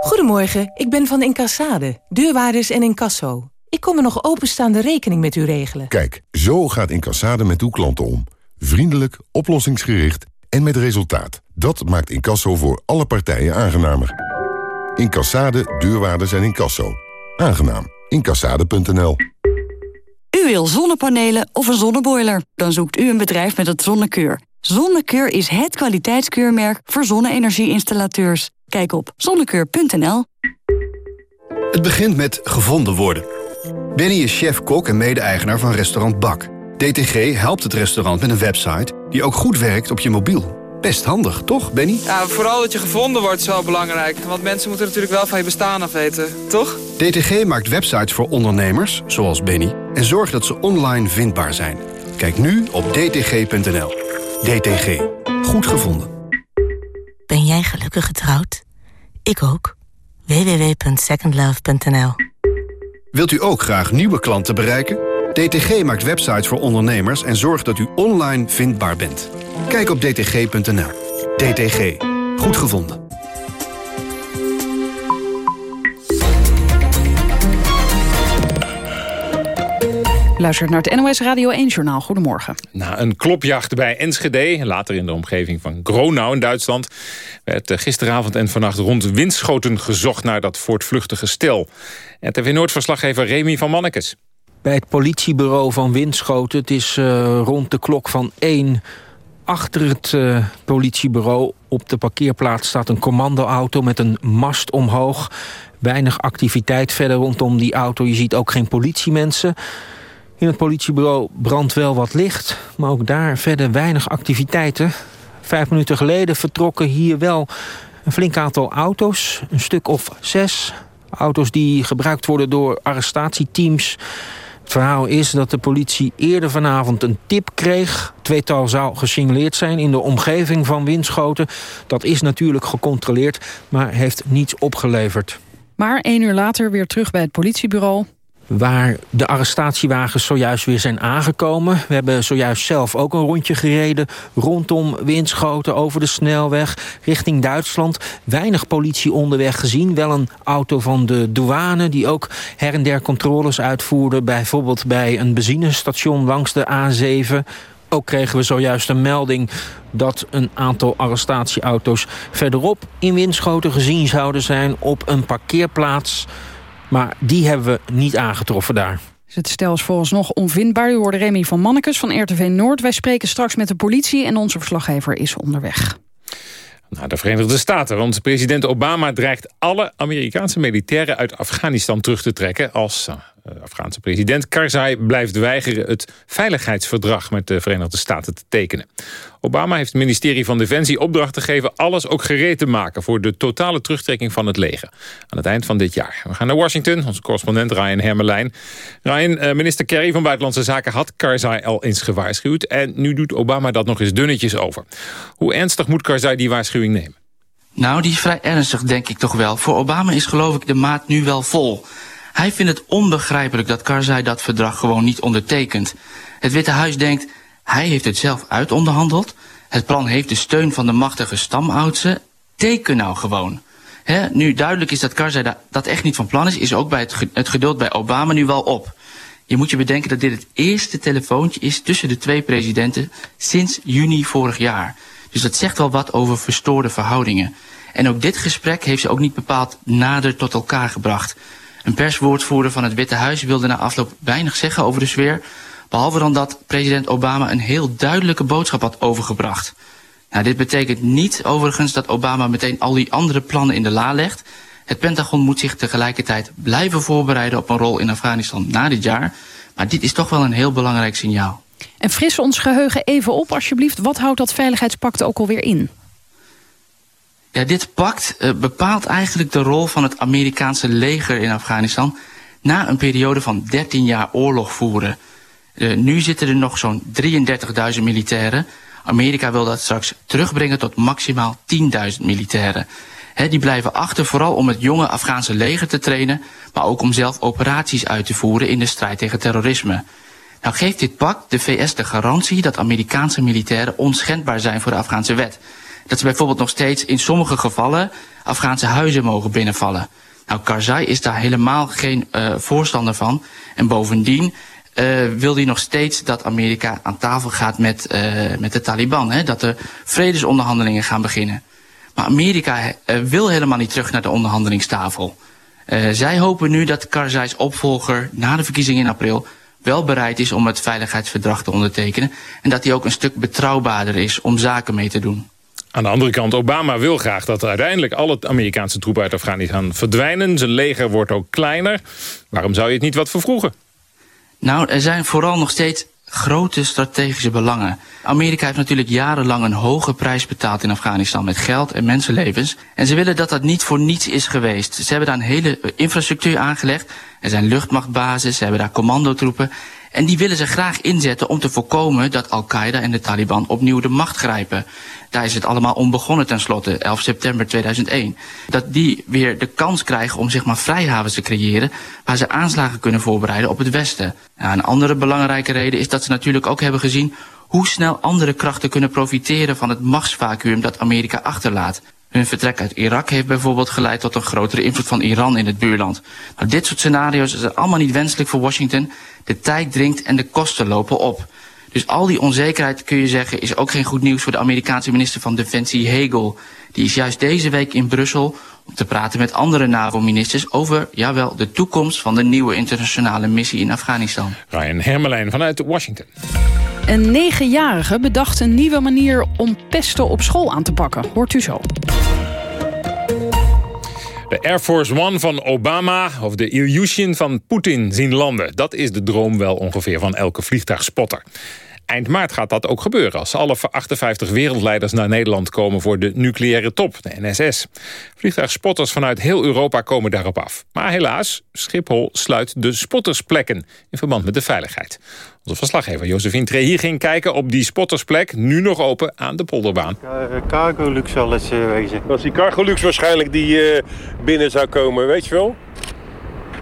Goedemorgen, ik ben van Incassade, deurwaarders en incasso. Ik kom een nog openstaande rekening met u regelen. Kijk, zo gaat Incassade met uw klanten om. Vriendelijk, oplossingsgericht en met resultaat. Dat maakt Incasso voor alle partijen aangenamer. Incassade, deurwaarders en Incasso. Aangenaam. Incassade.nl wil zonnepanelen of een zonneboiler? Dan zoekt u een bedrijf met het Zonnekeur. Zonnekeur is het kwaliteitskeurmerk voor zonne-energieinstallateurs. Kijk op zonnekeur.nl. Het begint met gevonden worden. Benny is chef-kok en mede-eigenaar van restaurant Bak. DTG helpt het restaurant met een website die ook goed werkt op je mobiel. Best handig, toch, Benny? Ja, vooral dat je gevonden wordt is wel belangrijk. Want mensen moeten natuurlijk wel van je bestaan af weten, toch? DTG maakt websites voor ondernemers, zoals Benny... en zorgt dat ze online vindbaar zijn. Kijk nu op dtg.nl. DTG. Goed gevonden. Ben jij gelukkig getrouwd? Ik ook. www.secondlove.nl Wilt u ook graag nieuwe klanten bereiken? DTG maakt websites voor ondernemers en zorgt dat u online vindbaar bent. Kijk op dtg.nl. DTG. Goed gevonden. Luistert naar het NOS Radio 1-journaal. Goedemorgen. Na een klopjacht bij Enschede, later in de omgeving van Gronau in Duitsland... werd eh, gisteravond en vannacht rond Winschoten gezocht naar dat voortvluchtige stel. RTV Noord-verslaggever Remy van Mannekes. Bij het politiebureau van Winschoten, het is uh, rond de klok van 1... Achter het uh, politiebureau op de parkeerplaats staat een commandoauto met een mast omhoog. Weinig activiteit verder rondom die auto. Je ziet ook geen politiemensen. In het politiebureau brandt wel wat licht, maar ook daar verder weinig activiteiten. Vijf minuten geleden vertrokken hier wel een flink aantal auto's. Een stuk of zes auto's die gebruikt worden door arrestatieteams. Het verhaal is dat de politie eerder vanavond een tip kreeg. Tweetal zou gesignaleerd zijn in de omgeving van Winschoten. Dat is natuurlijk gecontroleerd, maar heeft niets opgeleverd. Maar één uur later weer terug bij het politiebureau waar de arrestatiewagens zojuist weer zijn aangekomen. We hebben zojuist zelf ook een rondje gereden rondom Winschoten over de snelweg richting Duitsland. Weinig politie onderweg gezien. Wel een auto van de douane die ook her en der controles uitvoerde. Bijvoorbeeld bij een benzinestation langs de A7. Ook kregen we zojuist een melding dat een aantal arrestatieauto's verderop in Winschoten gezien zouden zijn op een parkeerplaats. Maar die hebben we niet aangetroffen daar. Dus het stel is vooralsnog onvindbaar. U hoorde Remy van Mannekes van RTV Noord. Wij spreken straks met de politie en onze verslaggever is onderweg. Naar de Verenigde Staten, want president Obama dreigt alle Amerikaanse militairen uit Afghanistan terug te trekken als de eh, Afghaanse president Karzai blijft weigeren het veiligheidsverdrag met de Verenigde Staten te tekenen. Obama heeft het ministerie van Defensie opdracht te geven alles ook gereed te maken voor de totale terugtrekking van het leger aan het eind van dit jaar. We gaan naar Washington, onze correspondent Ryan Hermelijn. Ryan, eh, minister Kerry van Buitenlandse Zaken had Karzai al eens gewaarschuwd en nu doet Obama dat nog eens dunnetjes over. Hoe ernstig moet Karzai die waarschuwing nemen? Nou, die is vrij ernstig, denk ik toch wel. Voor Obama is geloof ik de maat nu wel vol. Hij vindt het onbegrijpelijk dat Karzai dat verdrag gewoon niet ondertekent. Het Witte Huis denkt, hij heeft het zelf uitonderhandeld. Het plan heeft de steun van de machtige stamoudsen. Teken nou gewoon. Nu duidelijk is dat Karzai dat, dat echt niet van plan is... is ook bij het, het geduld bij Obama nu wel op. Je moet je bedenken dat dit het eerste telefoontje is... tussen de twee presidenten sinds juni vorig jaar. Dus dat zegt wel wat over verstoorde verhoudingen. En ook dit gesprek heeft ze ook niet bepaald nader tot elkaar gebracht. Een perswoordvoerder van het Witte Huis wilde na afloop weinig zeggen over de sfeer... Behalve dan dat president Obama een heel duidelijke boodschap had overgebracht. Nou, dit betekent niet overigens dat Obama meteen al die andere plannen in de la legt. Het Pentagon moet zich tegelijkertijd blijven voorbereiden op een rol in Afghanistan na dit jaar. Maar dit is toch wel een heel belangrijk signaal. En fris ons geheugen even op alsjeblieft. Wat houdt dat veiligheidspact ook alweer in? Ja, dit pact uh, bepaalt eigenlijk de rol van het Amerikaanse leger in Afghanistan... na een periode van 13 jaar oorlog voeren... Nu zitten er nog zo'n 33.000 militairen. Amerika wil dat straks terugbrengen tot maximaal 10.000 militairen. Die blijven achter vooral om het jonge Afghaanse leger te trainen... maar ook om zelf operaties uit te voeren in de strijd tegen terrorisme. Nou geeft dit pact de VS de garantie dat Amerikaanse militairen onschendbaar zijn voor de Afghaanse wet. Dat ze bijvoorbeeld nog steeds in sommige gevallen Afghaanse huizen mogen binnenvallen. Nou, Karzai is daar helemaal geen uh, voorstander van. En bovendien uh, wil hij nog steeds dat Amerika aan tafel gaat met, uh, met de Taliban. Hè? Dat er vredesonderhandelingen gaan beginnen. Maar Amerika wil helemaal niet terug naar de onderhandelingstafel. zij hopen nu dat Karzai's opvolger na de verkiezingen in april wel bereid is om het veiligheidsverdrag te ondertekenen. En dat hij ook een stuk betrouwbaarder is om zaken mee te doen. Aan de andere kant, Obama wil graag dat uiteindelijk alle Amerikaanse troepen uit Afghanistan verdwijnen. Zijn leger wordt ook kleiner. Waarom zou je het niet wat vervroegen? Nou, er zijn vooral nog steeds grote strategische belangen. Amerika heeft natuurlijk jarenlang een hoge prijs betaald in Afghanistan met geld en mensenlevens. En ze willen dat dat niet voor niets is geweest. Ze hebben daar een hele infrastructuur aangelegd. Er zijn luchtmachtbases, ze hebben daar commandotroepen. En die willen ze graag inzetten om te voorkomen dat Al-Qaeda en de Taliban opnieuw de macht grijpen. Daar is het allemaal om begonnen tenslotte, 11 september 2001. Dat die weer de kans krijgen om zeg maar vrijhavens te creëren... waar ze aanslagen kunnen voorbereiden op het Westen. Een andere belangrijke reden is dat ze natuurlijk ook hebben gezien... hoe snel andere krachten kunnen profiteren van het machtsvacuum dat Amerika achterlaat. Hun vertrek uit Irak heeft bijvoorbeeld geleid tot een grotere invloed van Iran in het buurland. Nou, dit soort scenario's zijn allemaal niet wenselijk voor Washington. De tijd dringt en de kosten lopen op. Dus al die onzekerheid, kun je zeggen, is ook geen goed nieuws voor de Amerikaanse minister van Defensie Hegel. Die is juist deze week in Brussel om te praten met andere NAVO-ministers over, jawel, de toekomst van de nieuwe internationale missie in Afghanistan. Ryan Hermelijn vanuit Washington. Een negenjarige bedacht een nieuwe manier om pesten op school aan te pakken. Hoort u zo. De Air Force One van Obama of de Ilyushin van Poetin zien landen. Dat is de droom wel ongeveer van elke vliegtuigspotter. Eind maart gaat dat ook gebeuren... als alle 58 wereldleiders naar Nederland komen voor de nucleaire top, de NSS. Vliegtuigspotters vanuit heel Europa komen daarop af. Maar helaas, Schiphol sluit de spottersplekken... in verband met de veiligheid. Onze verslaggever Josephine Tree hier ging kijken op die spottersplek... nu nog open aan de polderbaan. Cargolux zal het uh, wezen. Dat is die Cargolux waarschijnlijk die uh, binnen zou komen, weet je wel?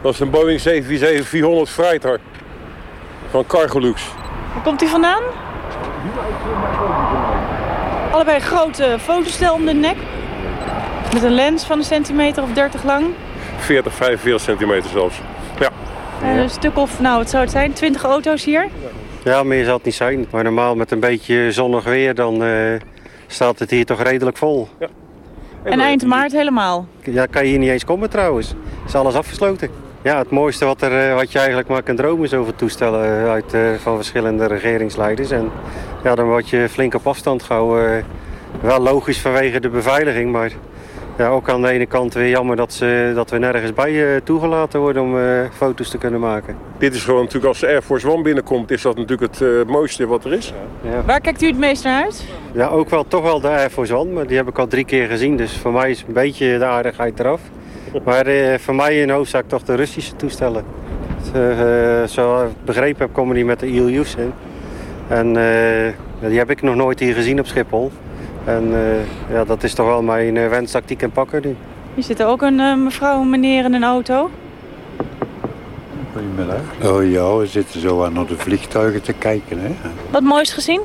Dat is een Boeing 747-400 Freighter van Cargolux. Waar komt hij vandaan? Allebei een grote fotostel om de nek. Met een lens van een centimeter of 30 lang. 40, 45 centimeter zelfs. En een stuk of, nou wat zou het zijn, 20 auto's hier? Ja, meer zal het niet zijn. Maar normaal met een beetje zonnig weer, dan uh, staat het hier toch redelijk vol. Ja. En, en eind maart helemaal? Ja, kan je hier niet eens komen trouwens. Is alles afgesloten. Ja, het mooiste wat, er, wat je eigenlijk maar kan dromen is over toestellen uit, uh, van verschillende regeringsleiders. En ja, dan word je flink op afstand gehouden. Wel logisch vanwege de beveiliging, maar ja, ook aan de ene kant weer jammer dat, ze, dat we nergens bij uh, toegelaten worden om uh, foto's te kunnen maken. Dit is gewoon natuurlijk als de Air Force One binnenkomt, is dat natuurlijk het uh, mooiste wat er is. Ja. Waar kijkt u het meest naar uit? Ja, ook wel toch wel de Air Force One, maar die heb ik al drie keer gezien. Dus voor mij is een beetje de aardigheid eraf. Maar uh, voor mij in hoofdzaak toch de Russische toestellen. Uh, zoals ik begrepen heb komen die met de Ilyushin. En uh, die heb ik nog nooit hier gezien op Schiphol. En ja, dat is toch wel mijn wens dat ik die kan pakken nu. Hier zit er ook een mevrouw en meneer in een auto. Goedemiddag. Oh ja, we zitten zo aan naar de vliegtuigen te kijken. Hè. Wat moois gezien?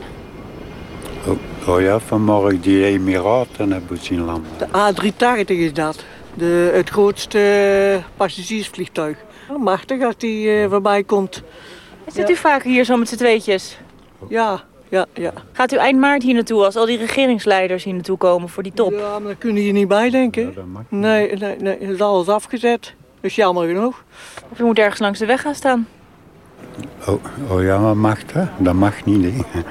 Oh, oh ja, vanmorgen die Emiraten hebben we zien landen. De A380 is dat. De, het grootste passagiersvliegtuig. Machtig als die uh, voorbij komt. Zit ja. u vaak hier zo met z'n tweetjes? Ja, ja, ja. Gaat u eind maart hier naartoe als al die regeringsleiders hier naartoe komen voor die top? Ja, maar daar kunnen hier niet bij denken. Ja, nee, nee, nee, het is alles afgezet. Dat is jammer genoeg. Of u moet ergens langs de weg gaan staan. Oh, oh ja, maar mag dat? Dat mag niet, hè.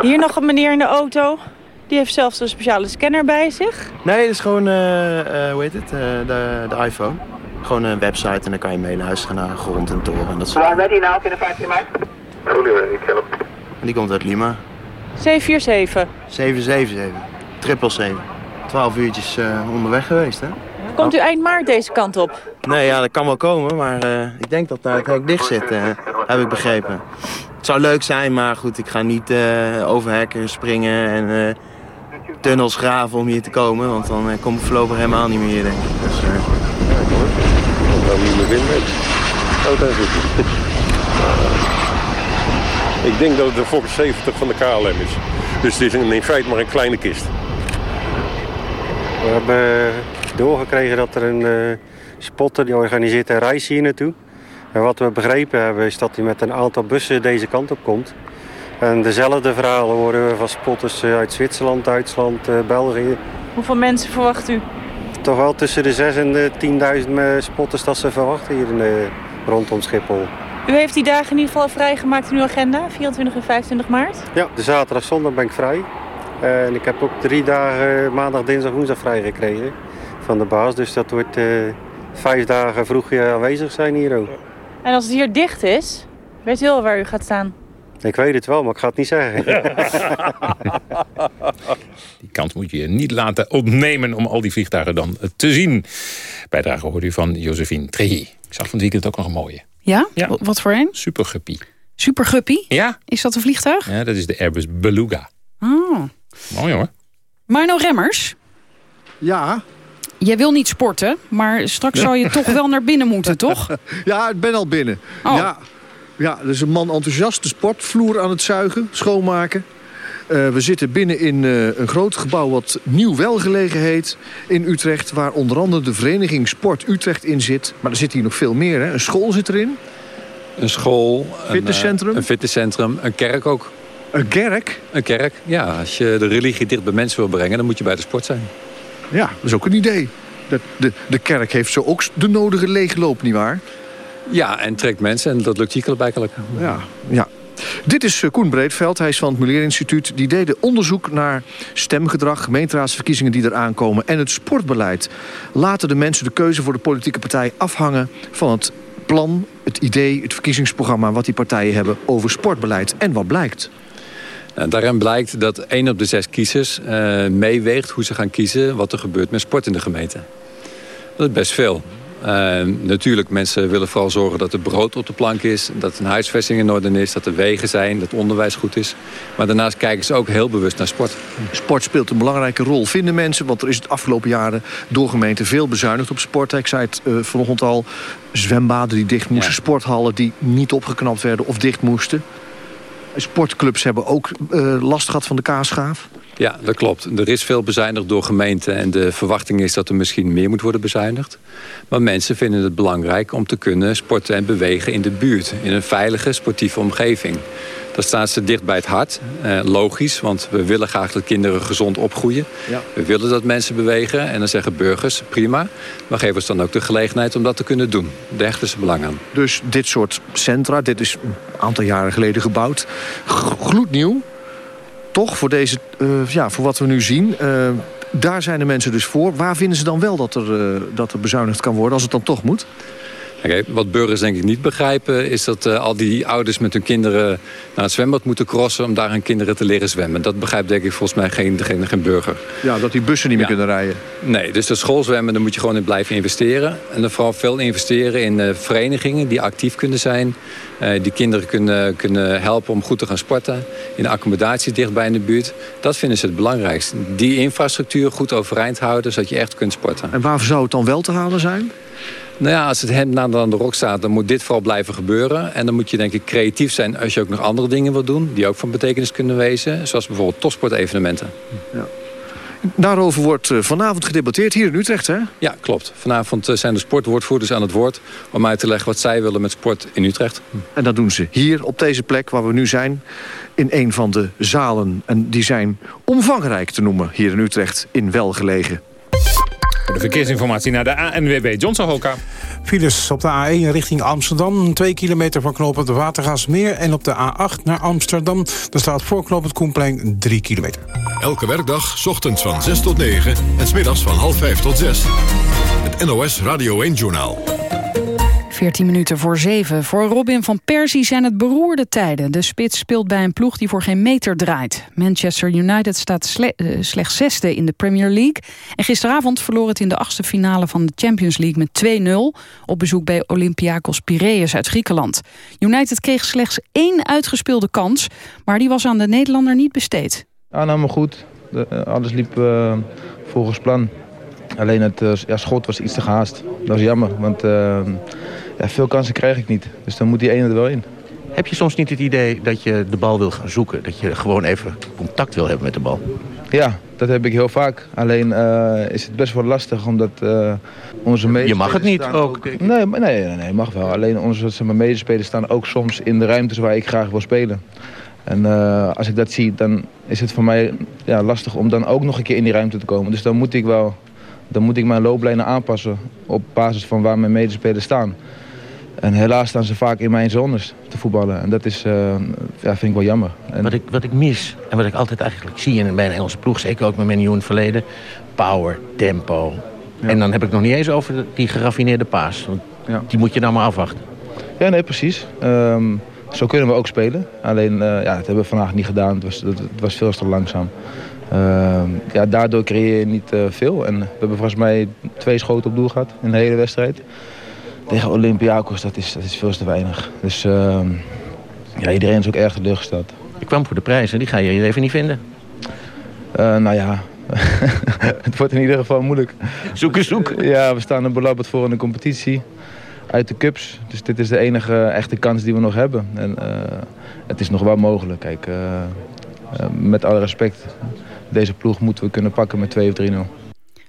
Hier nog een meneer in de auto. Die heeft zelfs een speciale scanner bij zich. Nee, het is gewoon, uh, uh, hoe heet het, uh, de, de iPhone. Gewoon een website en dan kan je mee luisteren naar grond en toren. En dat soort Waar die nou? Binnen 15 maart? ik help. En die komt uit Lima. 747. 777. Triple 7. 12 uurtjes onderweg geweest, hè? Komt u eind maart deze kant op? Nee, ja, dat kan wel komen, maar ik denk dat daar het hek dicht zit, heb ik begrepen. Het zou leuk zijn, maar goed, ik ga niet over hekken springen en tunnels graven om hier te komen, want dan uh, kom ik voorlopig helemaal niet meer, denk ik. Dus, uh... Ja, ik hoor. Ik kan niet meer vinden. Oh, daar zit hij. ik denk dat het de Fokker 70 van de KLM is. Dus het is in feite maar een kleine kist. We hebben doorgekregen dat er een uh, spotter die organiseert een reis hier naartoe. En wat we begrepen hebben is dat hij met een aantal bussen deze kant op komt. En dezelfde verhalen horen we van spotters uit Zwitserland, Duitsland, uh, België. Hoeveel mensen verwacht u? Toch wel tussen de 6 en de 10.000 spotters dat ze verwachten hier in rondom Schiphol. U heeft die dagen in ieder geval vrijgemaakt in uw agenda, 24 en 25 maart? Ja, de zaterdag, zondag ben ik vrij. En ik heb ook drie dagen maandag, dinsdag, woensdag vrijgekregen van de baas. Dus dat wordt uh, vijf dagen vroeg aanwezig zijn hier ook. En als het hier dicht is, weet u wel waar u gaat staan? Ik weet het wel, maar ik ga het niet zeggen. die kans moet je niet laten ontnemen om al die vliegtuigen dan te zien. Bijdrage hoorde u van Josephine Trehi. Ik zag van het weekend ook nog een mooie. Ja? ja. Wat voor een? Super Guppy. Super Guppy? Ja. Is dat een vliegtuig? Ja, dat is de Airbus Beluga. Oh. Mooi hoor. Marno Remmers? Ja? Jij wil niet sporten, maar straks zou je toch wel naar binnen moeten, toch? Ja, ik ben al binnen. Oh. Ja, ja, er is een man enthousiast de sportvloer aan het zuigen, schoonmaken. Uh, we zitten binnen in uh, een groot gebouw wat Nieuw Welgelegen heet in Utrecht... waar onder andere de vereniging Sport Utrecht in zit. Maar er zit hier nog veel meer, hè? Een school zit erin. Een school. Fitnesscentrum. Een, uh, een fitnesscentrum. Een kerk ook. Een kerk? Een kerk, ja. Als je de religie dicht bij mensen wil brengen, dan moet je bij de sport zijn. Ja, dat is ook een idee. De, de, de kerk heeft zo ook de nodige leegloop, nietwaar? Ja, en trekt mensen en dat lukt jiekelbijkelijk. Ja, ja. Dit is Koen Breedveld, hij is van het Muleerinstituut. Die deden onderzoek naar stemgedrag, gemeenteraadsverkiezingen die eraan komen... en het sportbeleid. Laten de mensen de keuze voor de politieke partij afhangen van het plan, het idee, het verkiezingsprogramma... wat die partijen hebben over sportbeleid. En wat blijkt? Nou, daarin blijkt dat één op de zes kiezers uh, meeweegt hoe ze gaan kiezen... wat er gebeurt met sport in de gemeente. Dat is best veel. Uh, natuurlijk, mensen willen vooral zorgen dat er brood op de plank is... dat een huisvesting in orde is, dat er wegen zijn, dat onderwijs goed is. Maar daarnaast kijken ze ook heel bewust naar sport. Sport speelt een belangrijke rol, vinden mensen... want er is het afgelopen jaren door gemeenten veel bezuinigd op sport. Ik zei het uh, vanochtend al, zwembaden die dicht moesten... Ja. sporthallen die niet opgeknapt werden of dicht moesten. Sportclubs hebben ook uh, last gehad van de kaasschaaf. Ja, dat klopt. Er is veel bezuinigd door gemeenten... en de verwachting is dat er misschien meer moet worden bezuinigd. Maar mensen vinden het belangrijk om te kunnen sporten en bewegen in de buurt. In een veilige, sportieve omgeving. Dat staat ze dicht bij het hart. Eh, logisch, want we willen graag dat kinderen gezond opgroeien. Ja. We willen dat mensen bewegen. En dan zeggen burgers, prima. Maar geef ons dan ook de gelegenheid om dat te kunnen doen. Daar hechten ze belang aan. Dus dit soort centra, dit is een aantal jaren geleden gebouwd. Gloednieuw. Toch, voor, deze, uh, ja, voor wat we nu zien... Uh, daar zijn de mensen dus voor. Waar vinden ze dan wel dat er, uh, dat er bezuinigd kan worden als het dan toch moet? Okay, wat burgers denk ik niet begrijpen... is dat uh, al die ouders met hun kinderen naar het zwembad moeten crossen... om daar hun kinderen te leren zwemmen. Dat begrijpt denk ik volgens mij geen, geen, geen burger. Ja, dat die bussen niet meer kunnen rijden. Nee, dus dat schoolzwemmen, daar moet je gewoon in blijven investeren. En dan vooral veel investeren in uh, verenigingen die actief kunnen zijn... Uh, die kinderen kunnen, kunnen helpen om goed te gaan sporten. In accommodatie dichtbij in de buurt. Dat vinden ze het belangrijkste. Die infrastructuur goed overeind houden, zodat je echt kunt sporten. En waar zou het dan wel te halen zijn? Nou ja, als het hem aan de rok staat, dan moet dit vooral blijven gebeuren. En dan moet je denk ik creatief zijn als je ook nog andere dingen wilt doen... die ook van betekenis kunnen wezen. Zoals bijvoorbeeld topsportevenementen. Ja. Daarover wordt vanavond gedebatteerd hier in Utrecht, hè? Ja, klopt. Vanavond zijn de sportwoordvoerders aan het woord... om uit te leggen wat zij willen met sport in Utrecht. En dat doen ze hier, op deze plek waar we nu zijn... in een van de zalen. En die zijn omvangrijk te noemen hier in Utrecht, in welgelegen. De verkeersinformatie naar de ANWB. Johnson Hoka. Files op de A1 richting Amsterdam. 2 kilometer van knooppunt Watergasmeer. En op de A8 naar Amsterdam. Daar staat voor knooppunt Koenplein 3 kilometer. Elke werkdag, ochtends van 6 tot 9. En smiddags van half 5 tot 6. Het NOS Radio 1-journaal. 14 minuten voor 7. Voor Robin van Persie zijn het beroerde tijden. De spits speelt bij een ploeg die voor geen meter draait. Manchester United staat sle uh, slechts zesde in de Premier League. En gisteravond verloor het in de achtste finale van de Champions League met 2-0... op bezoek bij Olympiakos Piraeus uit Griekenland. United kreeg slechts één uitgespeelde kans... maar die was aan de Nederlander niet besteed. Aanname goed. De, uh, alles liep uh, volgens plan. Alleen het ja, schot was iets te gehaast. Dat was jammer, want ja, veel kansen krijg ik niet. Dus dan moet die ene er wel in. Heb je soms niet het idee dat je de bal wil gaan zoeken? Dat je gewoon even contact wil hebben met de bal? Ja, dat heb ik heel vaak. Alleen uh, is het best wel lastig omdat uh, onze medespelers... Je mag het niet ook? Nee, nee, nee, nee, mag wel. Alleen onze medespelers staan ook soms in de ruimtes waar ik graag wil spelen. En uh, als ik dat zie, dan is het voor mij ja, lastig om dan ook nog een keer in die ruimte te komen. Dus dan moet ik wel dan moet ik mijn looplijnen aanpassen op basis van waar mijn medespelers staan. En helaas staan ze vaak in mijn zones te voetballen. En dat is, uh, ja, vind ik wel jammer. En... Wat, ik, wat ik mis en wat ik altijd eigenlijk zie in bij een Engelse ploeg... zeker ook met mijn in verleden, power, tempo. Ja. En dan heb ik nog niet eens over die geraffineerde paas. Want ja. die moet je nou maar afwachten. Ja, nee, precies. Um, zo kunnen we ook spelen. Alleen, uh, ja, dat hebben we vandaag niet gedaan. Het was, het was veel te langzaam. Uh, ja, daardoor creëer je niet uh, veel. En we hebben volgens mij twee schoten op doel gehad in de hele wedstrijd. Tegen Olympiakos, dat is, dat is veel te weinig. Dus uh, ja, iedereen is ook erg teleurgesteld. Je kwam voor de prijs en die ga je hier even niet vinden. Uh, nou ja, het wordt in ieder geval moeilijk. Zoeken, zoeken. Ja, we staan er belabberd voor in de competitie. Uit de cups. Dus dit is de enige echte kans die we nog hebben. En uh, het is nog wel mogelijk. Kijk, uh, met alle respect. Deze ploeg moeten we kunnen pakken met 2 of 3-0.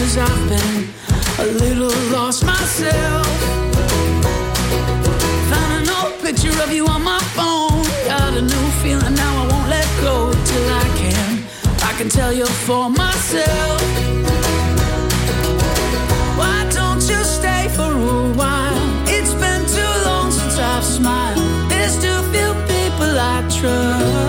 I've been a little lost myself. Found an old picture of you on my phone. Got a new feeling now I won't let go till I can. I can tell you for myself. Why don't you stay for a while? It's been too long since I've smiled. There's too few people I trust.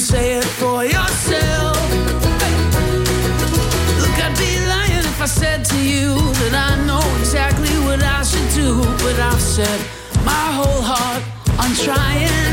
Say it for yourself. Look, I'd be lying if I said to you that I know exactly what I should do. But I've my whole heart on trying.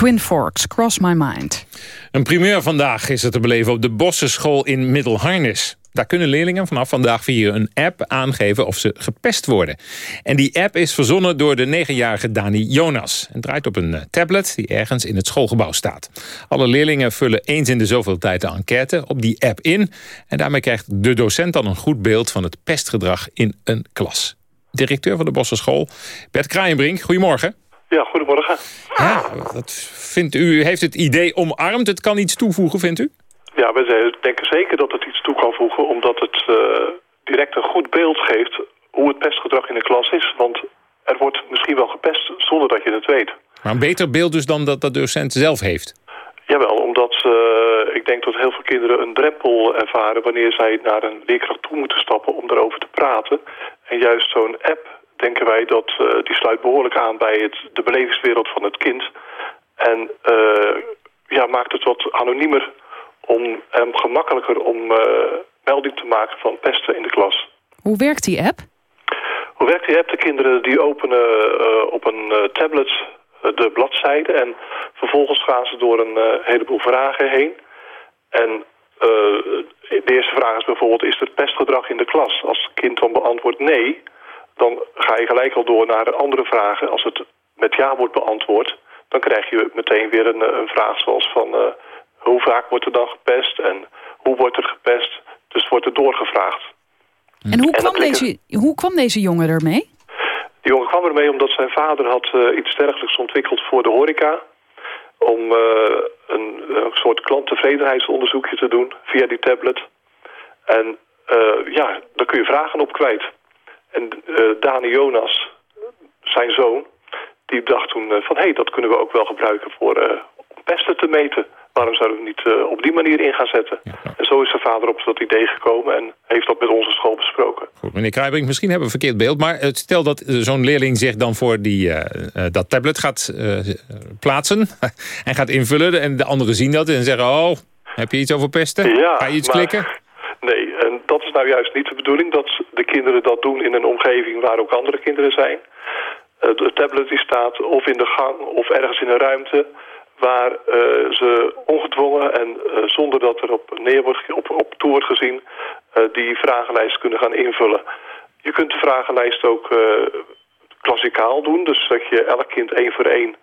Twin Forks, Cross My Mind. Een primeur vandaag is er te beleven op de Bossenschool in Middelharnis. Daar kunnen leerlingen vanaf vandaag via een app aangeven of ze gepest worden. En die app is verzonnen door de negenjarige Dani Jonas. En draait op een eh, tablet die ergens in het schoolgebouw staat. Alle leerlingen vullen eens in de zoveel tijd de enquête op die app in. En daarmee krijgt de docent dan een goed beeld van het pestgedrag in een klas. Directeur van de Bossenschool, Bert Kraaienbrink, goedemorgen. Ja, goedemorgen. Ja, wat vindt u, heeft het idee omarmd? Het kan iets toevoegen, vindt u? Ja, we denken zeker dat het iets toe kan voegen... omdat het eh, direct een goed beeld geeft hoe het pestgedrag in de klas is. Want er wordt misschien wel gepest zonder dat je het weet. Maar een beter beeld dus dan dat de docent zelf heeft? Jawel, omdat uh, ik denk dat heel veel kinderen een drempel ervaren... wanneer zij naar een leerkracht toe moeten stappen om daarover te praten. En juist zo'n app, denken wij, dat, uh, die sluit behoorlijk aan bij het, de belevingswereld van het kind. En ja, maakt het wat anoniemer om hem gemakkelijker om uh, melding te maken van pesten in de klas. Hoe werkt die app? Hoe werkt die app? De kinderen die openen op een tablet de bladzijde... en vervolgens gaan ze door een heleboel vragen heen. En de eerste vraag is bijvoorbeeld, is er pestgedrag in de klas? Als het kind dan beantwoordt nee, dan ga je gelijk al door naar andere vragen. Als het met ja wordt beantwoord, dan krijg je meteen weer een, een vraag zoals van hoe vaak wordt er dan gepest en hoe wordt er gepest. Dus wordt er doorgevraagd. En hoe, kwam, deze, hoe kwam deze jongen ermee? Die jongen kwam ermee omdat zijn vader had uh, iets dergelijks ontwikkeld voor de horeca. Om uh, een, een, soort klanttevredenheidsonderzoekje te doen via die tablet. En ja, daar kun je vragen op kwijt. En Dani Jonas, zijn zoon, die dacht toen van... hé, hey, dat kunnen we ook wel gebruiken voor om pesten te meten waarom zouden we niet uh, op die manier in gaan zetten? En zo is zijn vader op dat idee gekomen en heeft dat met onze school besproken. Goed, meneer Kruijbrink, misschien hebben we een verkeerd beeld... maar uh, stel dat uh, zo'n leerling zich dan voor die, dat tablet gaat plaatsen... en gaat invullen en de anderen zien dat en zeggen... oh, heb je iets over pesten? Ja, Ga je iets maar, klikken? Dat is nou juist niet de bedoeling... dat de kinderen dat doen in een omgeving waar ook andere kinderen zijn. de tablet die staat of in de gang of ergens in een ruimte waar uh, ze ongedwongen en uh, zonder dat er op neer wordt, op, op toe wordt gezien, die vragenlijst kunnen gaan invullen. Je kunt de vragenlijst ook klassikaal doen, dus dat je elk kind één voor één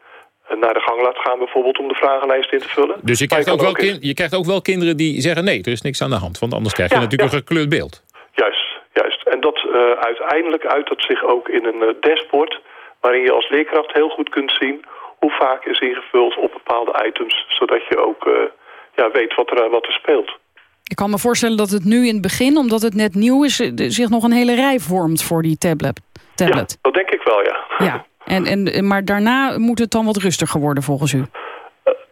naar de gang laat gaan bijvoorbeeld om de vragenlijst in te vullen. Dus je krijgt, ook, wel in... je krijgt ook wel kinderen die zeggen nee, er is niks aan de hand, want anders krijg je ja, natuurlijk ja. een gekleurd beeld. Juist, juist. En dat uiteindelijk uit dat zich ook in een dashboard waarin je als leerkracht heel goed kunt zien hoe vaak is ingevuld op bepaalde items, zodat je ook uh, ja, weet wat er, wat er speelt. Ik kan me voorstellen dat het nu in het begin, omdat het net nieuw is... zich nog een hele rij vormt voor die tablet. tablet. Ja, dat denk ik wel, ja. ja. En, en, maar daarna moet het dan wat rustiger worden volgens u? Uh,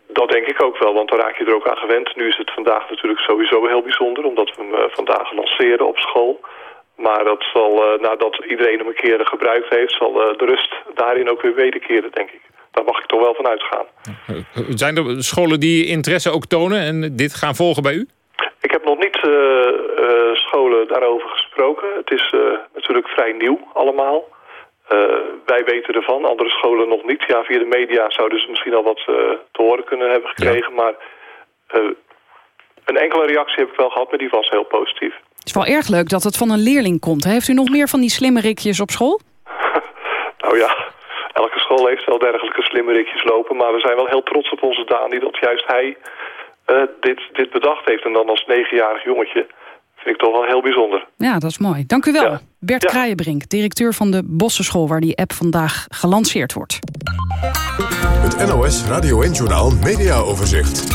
dat denk ik ook wel, want dan raak je er ook aan gewend. Nu is het vandaag natuurlijk sowieso heel bijzonder... omdat we hem uh, vandaag lanceren op school... Maar dat zal, uh, nadat iedereen hem een keer gebruikt heeft... zal de rust daarin ook weer wederkeren, denk ik daar mag ik toch wel van uitgaan. Zijn er scholen die interesse ook tonen en dit gaan volgen bij u? Ik heb nog niet uh, uh, scholen daarover gesproken. Het is uh, natuurlijk vrij nieuw allemaal. Wij weten ervan, andere scholen nog niet. Ja, via de media zouden ze misschien al wat te horen kunnen hebben gekregen. Ja. Maar een enkele reactie heb ik wel gehad, maar die was heel positief. Het is wel erg leuk dat het van een leerling komt. Heeft u nog meer van die slimme rikjes op school? nou ja, elke school heeft wel dergelijke slimmerikjes lopen. Maar we zijn wel heel trots op onze Dani dat juist hij uh, dit, dit bedacht heeft. En dan als negenjarig jongetje vind ik toch wel heel bijzonder. Ja, dat is mooi. Dank u wel. Ja. Bert ja. Kraaienbrink, directeur van de Bossenschool... waar die app vandaag gelanceerd wordt. Het NOS Radio 1-journaal Media Overzicht.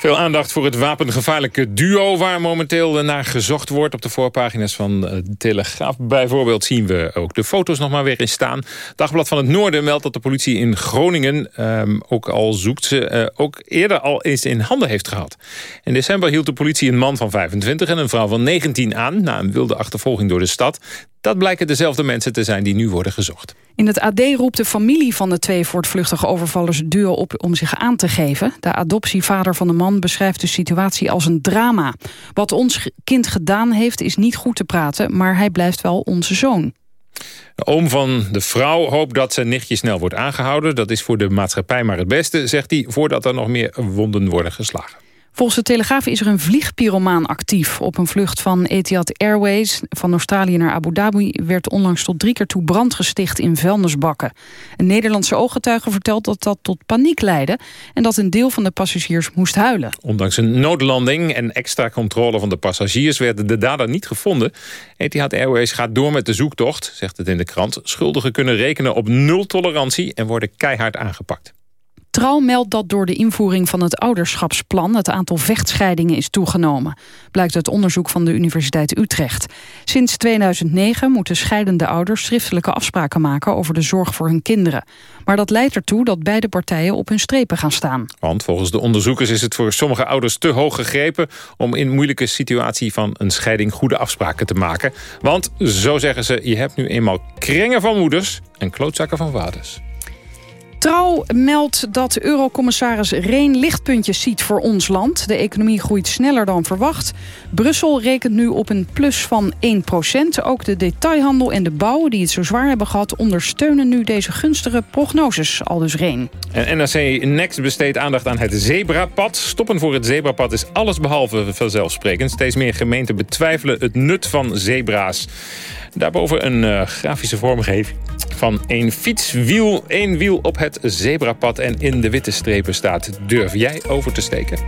Veel aandacht voor het wapengevaarlijke duo... waar momenteel naar gezocht wordt. Op de voorpagina's van de Telegraaf bijvoorbeeld... zien we ook de foto's nog maar weer in staan. Dagblad van het Noorden meldt dat de politie in Groningen... Um, ook al zoekt ze, uh, ook eerder al eens in handen heeft gehad. In december hield de politie een man van 25 en een vrouw van 19 aan... na een wilde achtervolging door de stad. Dat blijken dezelfde mensen te zijn die nu worden gezocht. In het AD roept de familie van de twee voortvluchtige overvallers duo op om zich aan te geven. De adoptievader van de man beschrijft de situatie als een drama. Wat ons kind gedaan heeft is niet goed te praten, maar hij blijft wel onze zoon. De oom van de vrouw hoopt dat zijn nichtje snel wordt aangehouden. Dat is voor de maatschappij maar het beste, zegt hij... voordat er nog meer wonden worden geslagen. Volgens de Telegraaf is er een vliegpyromaan actief. Op een vlucht van Etihad Airways van Australië naar Abu Dhabi... werd onlangs tot drie keer toe brand gesticht in vuilnisbakken. Een Nederlandse ooggetuige vertelt dat dat tot paniek leidde... en dat een deel van de passagiers moest huilen. Ondanks een noodlanding en extra controle van de passagiers... werden de dader niet gevonden. Etihad Airways gaat door met de zoektocht, zegt het in de krant. Schuldigen kunnen rekenen op nul tolerantie... en worden keihard aangepakt. Trouw meldt dat door de invoering van het ouderschapsplan... het aantal vechtscheidingen is toegenomen. Blijkt uit onderzoek van de Universiteit Utrecht. Sinds 2009 moeten scheidende ouders schriftelijke afspraken maken... over de zorg voor hun kinderen. Maar dat leidt ertoe dat beide partijen op hun strepen gaan staan. Want volgens de onderzoekers is het voor sommige ouders te hoog gegrepen... om in moeilijke situatie van een scheiding goede afspraken te maken. Want, zo zeggen ze, je hebt nu eenmaal krengen van moeders... en klootzakken van vaders. Trouw meldt dat eurocommissaris Reen lichtpuntjes ziet voor ons land. De economie groeit sneller dan verwacht. Brussel rekent nu op een plus van 1% Ook de detailhandel en de bouw, die het zo zwaar hebben gehad... ondersteunen nu deze gunstige prognoses, aldus Reen. En NRC Next besteedt aandacht aan het zebrapad. Stoppen voor het zebrapad is allesbehalve vanzelfsprekend. Steeds meer gemeenten betwijfelen het nut van zebra's. Daarboven een uh, grafische vormgeving van een fietswiel. één wiel op het zebrapad en in de witte strepen staat. Durf jij over te steken?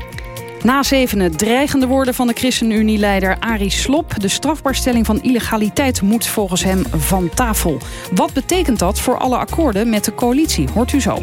Na zevenen dreigende woorden van de ChristenUnie-leider Arie Slop. De strafbaarstelling van illegaliteit moet volgens hem van tafel. Wat betekent dat voor alle akkoorden met de coalitie? Hoort u zo.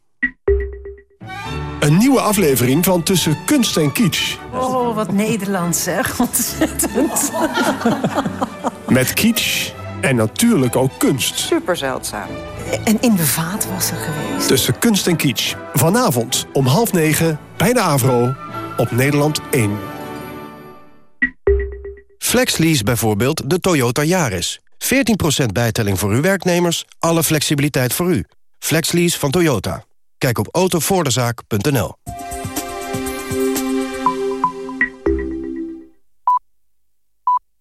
Een nieuwe aflevering van Tussen Kunst en Kitsch. Oh, wat Nederlands zeg. Ontzettend. Met kitsch en natuurlijk ook kunst. Super zeldzaam. En in de vaat was er geweest. Tussen Kunst en Kitsch. Vanavond om half negen bij de Avro op Nederland 1. FlexLease bijvoorbeeld de Toyota Yaris. 14% bijtelling voor uw werknemers, alle flexibiliteit voor u. FlexLease van Toyota. Kijk op autovoordezaak.nl.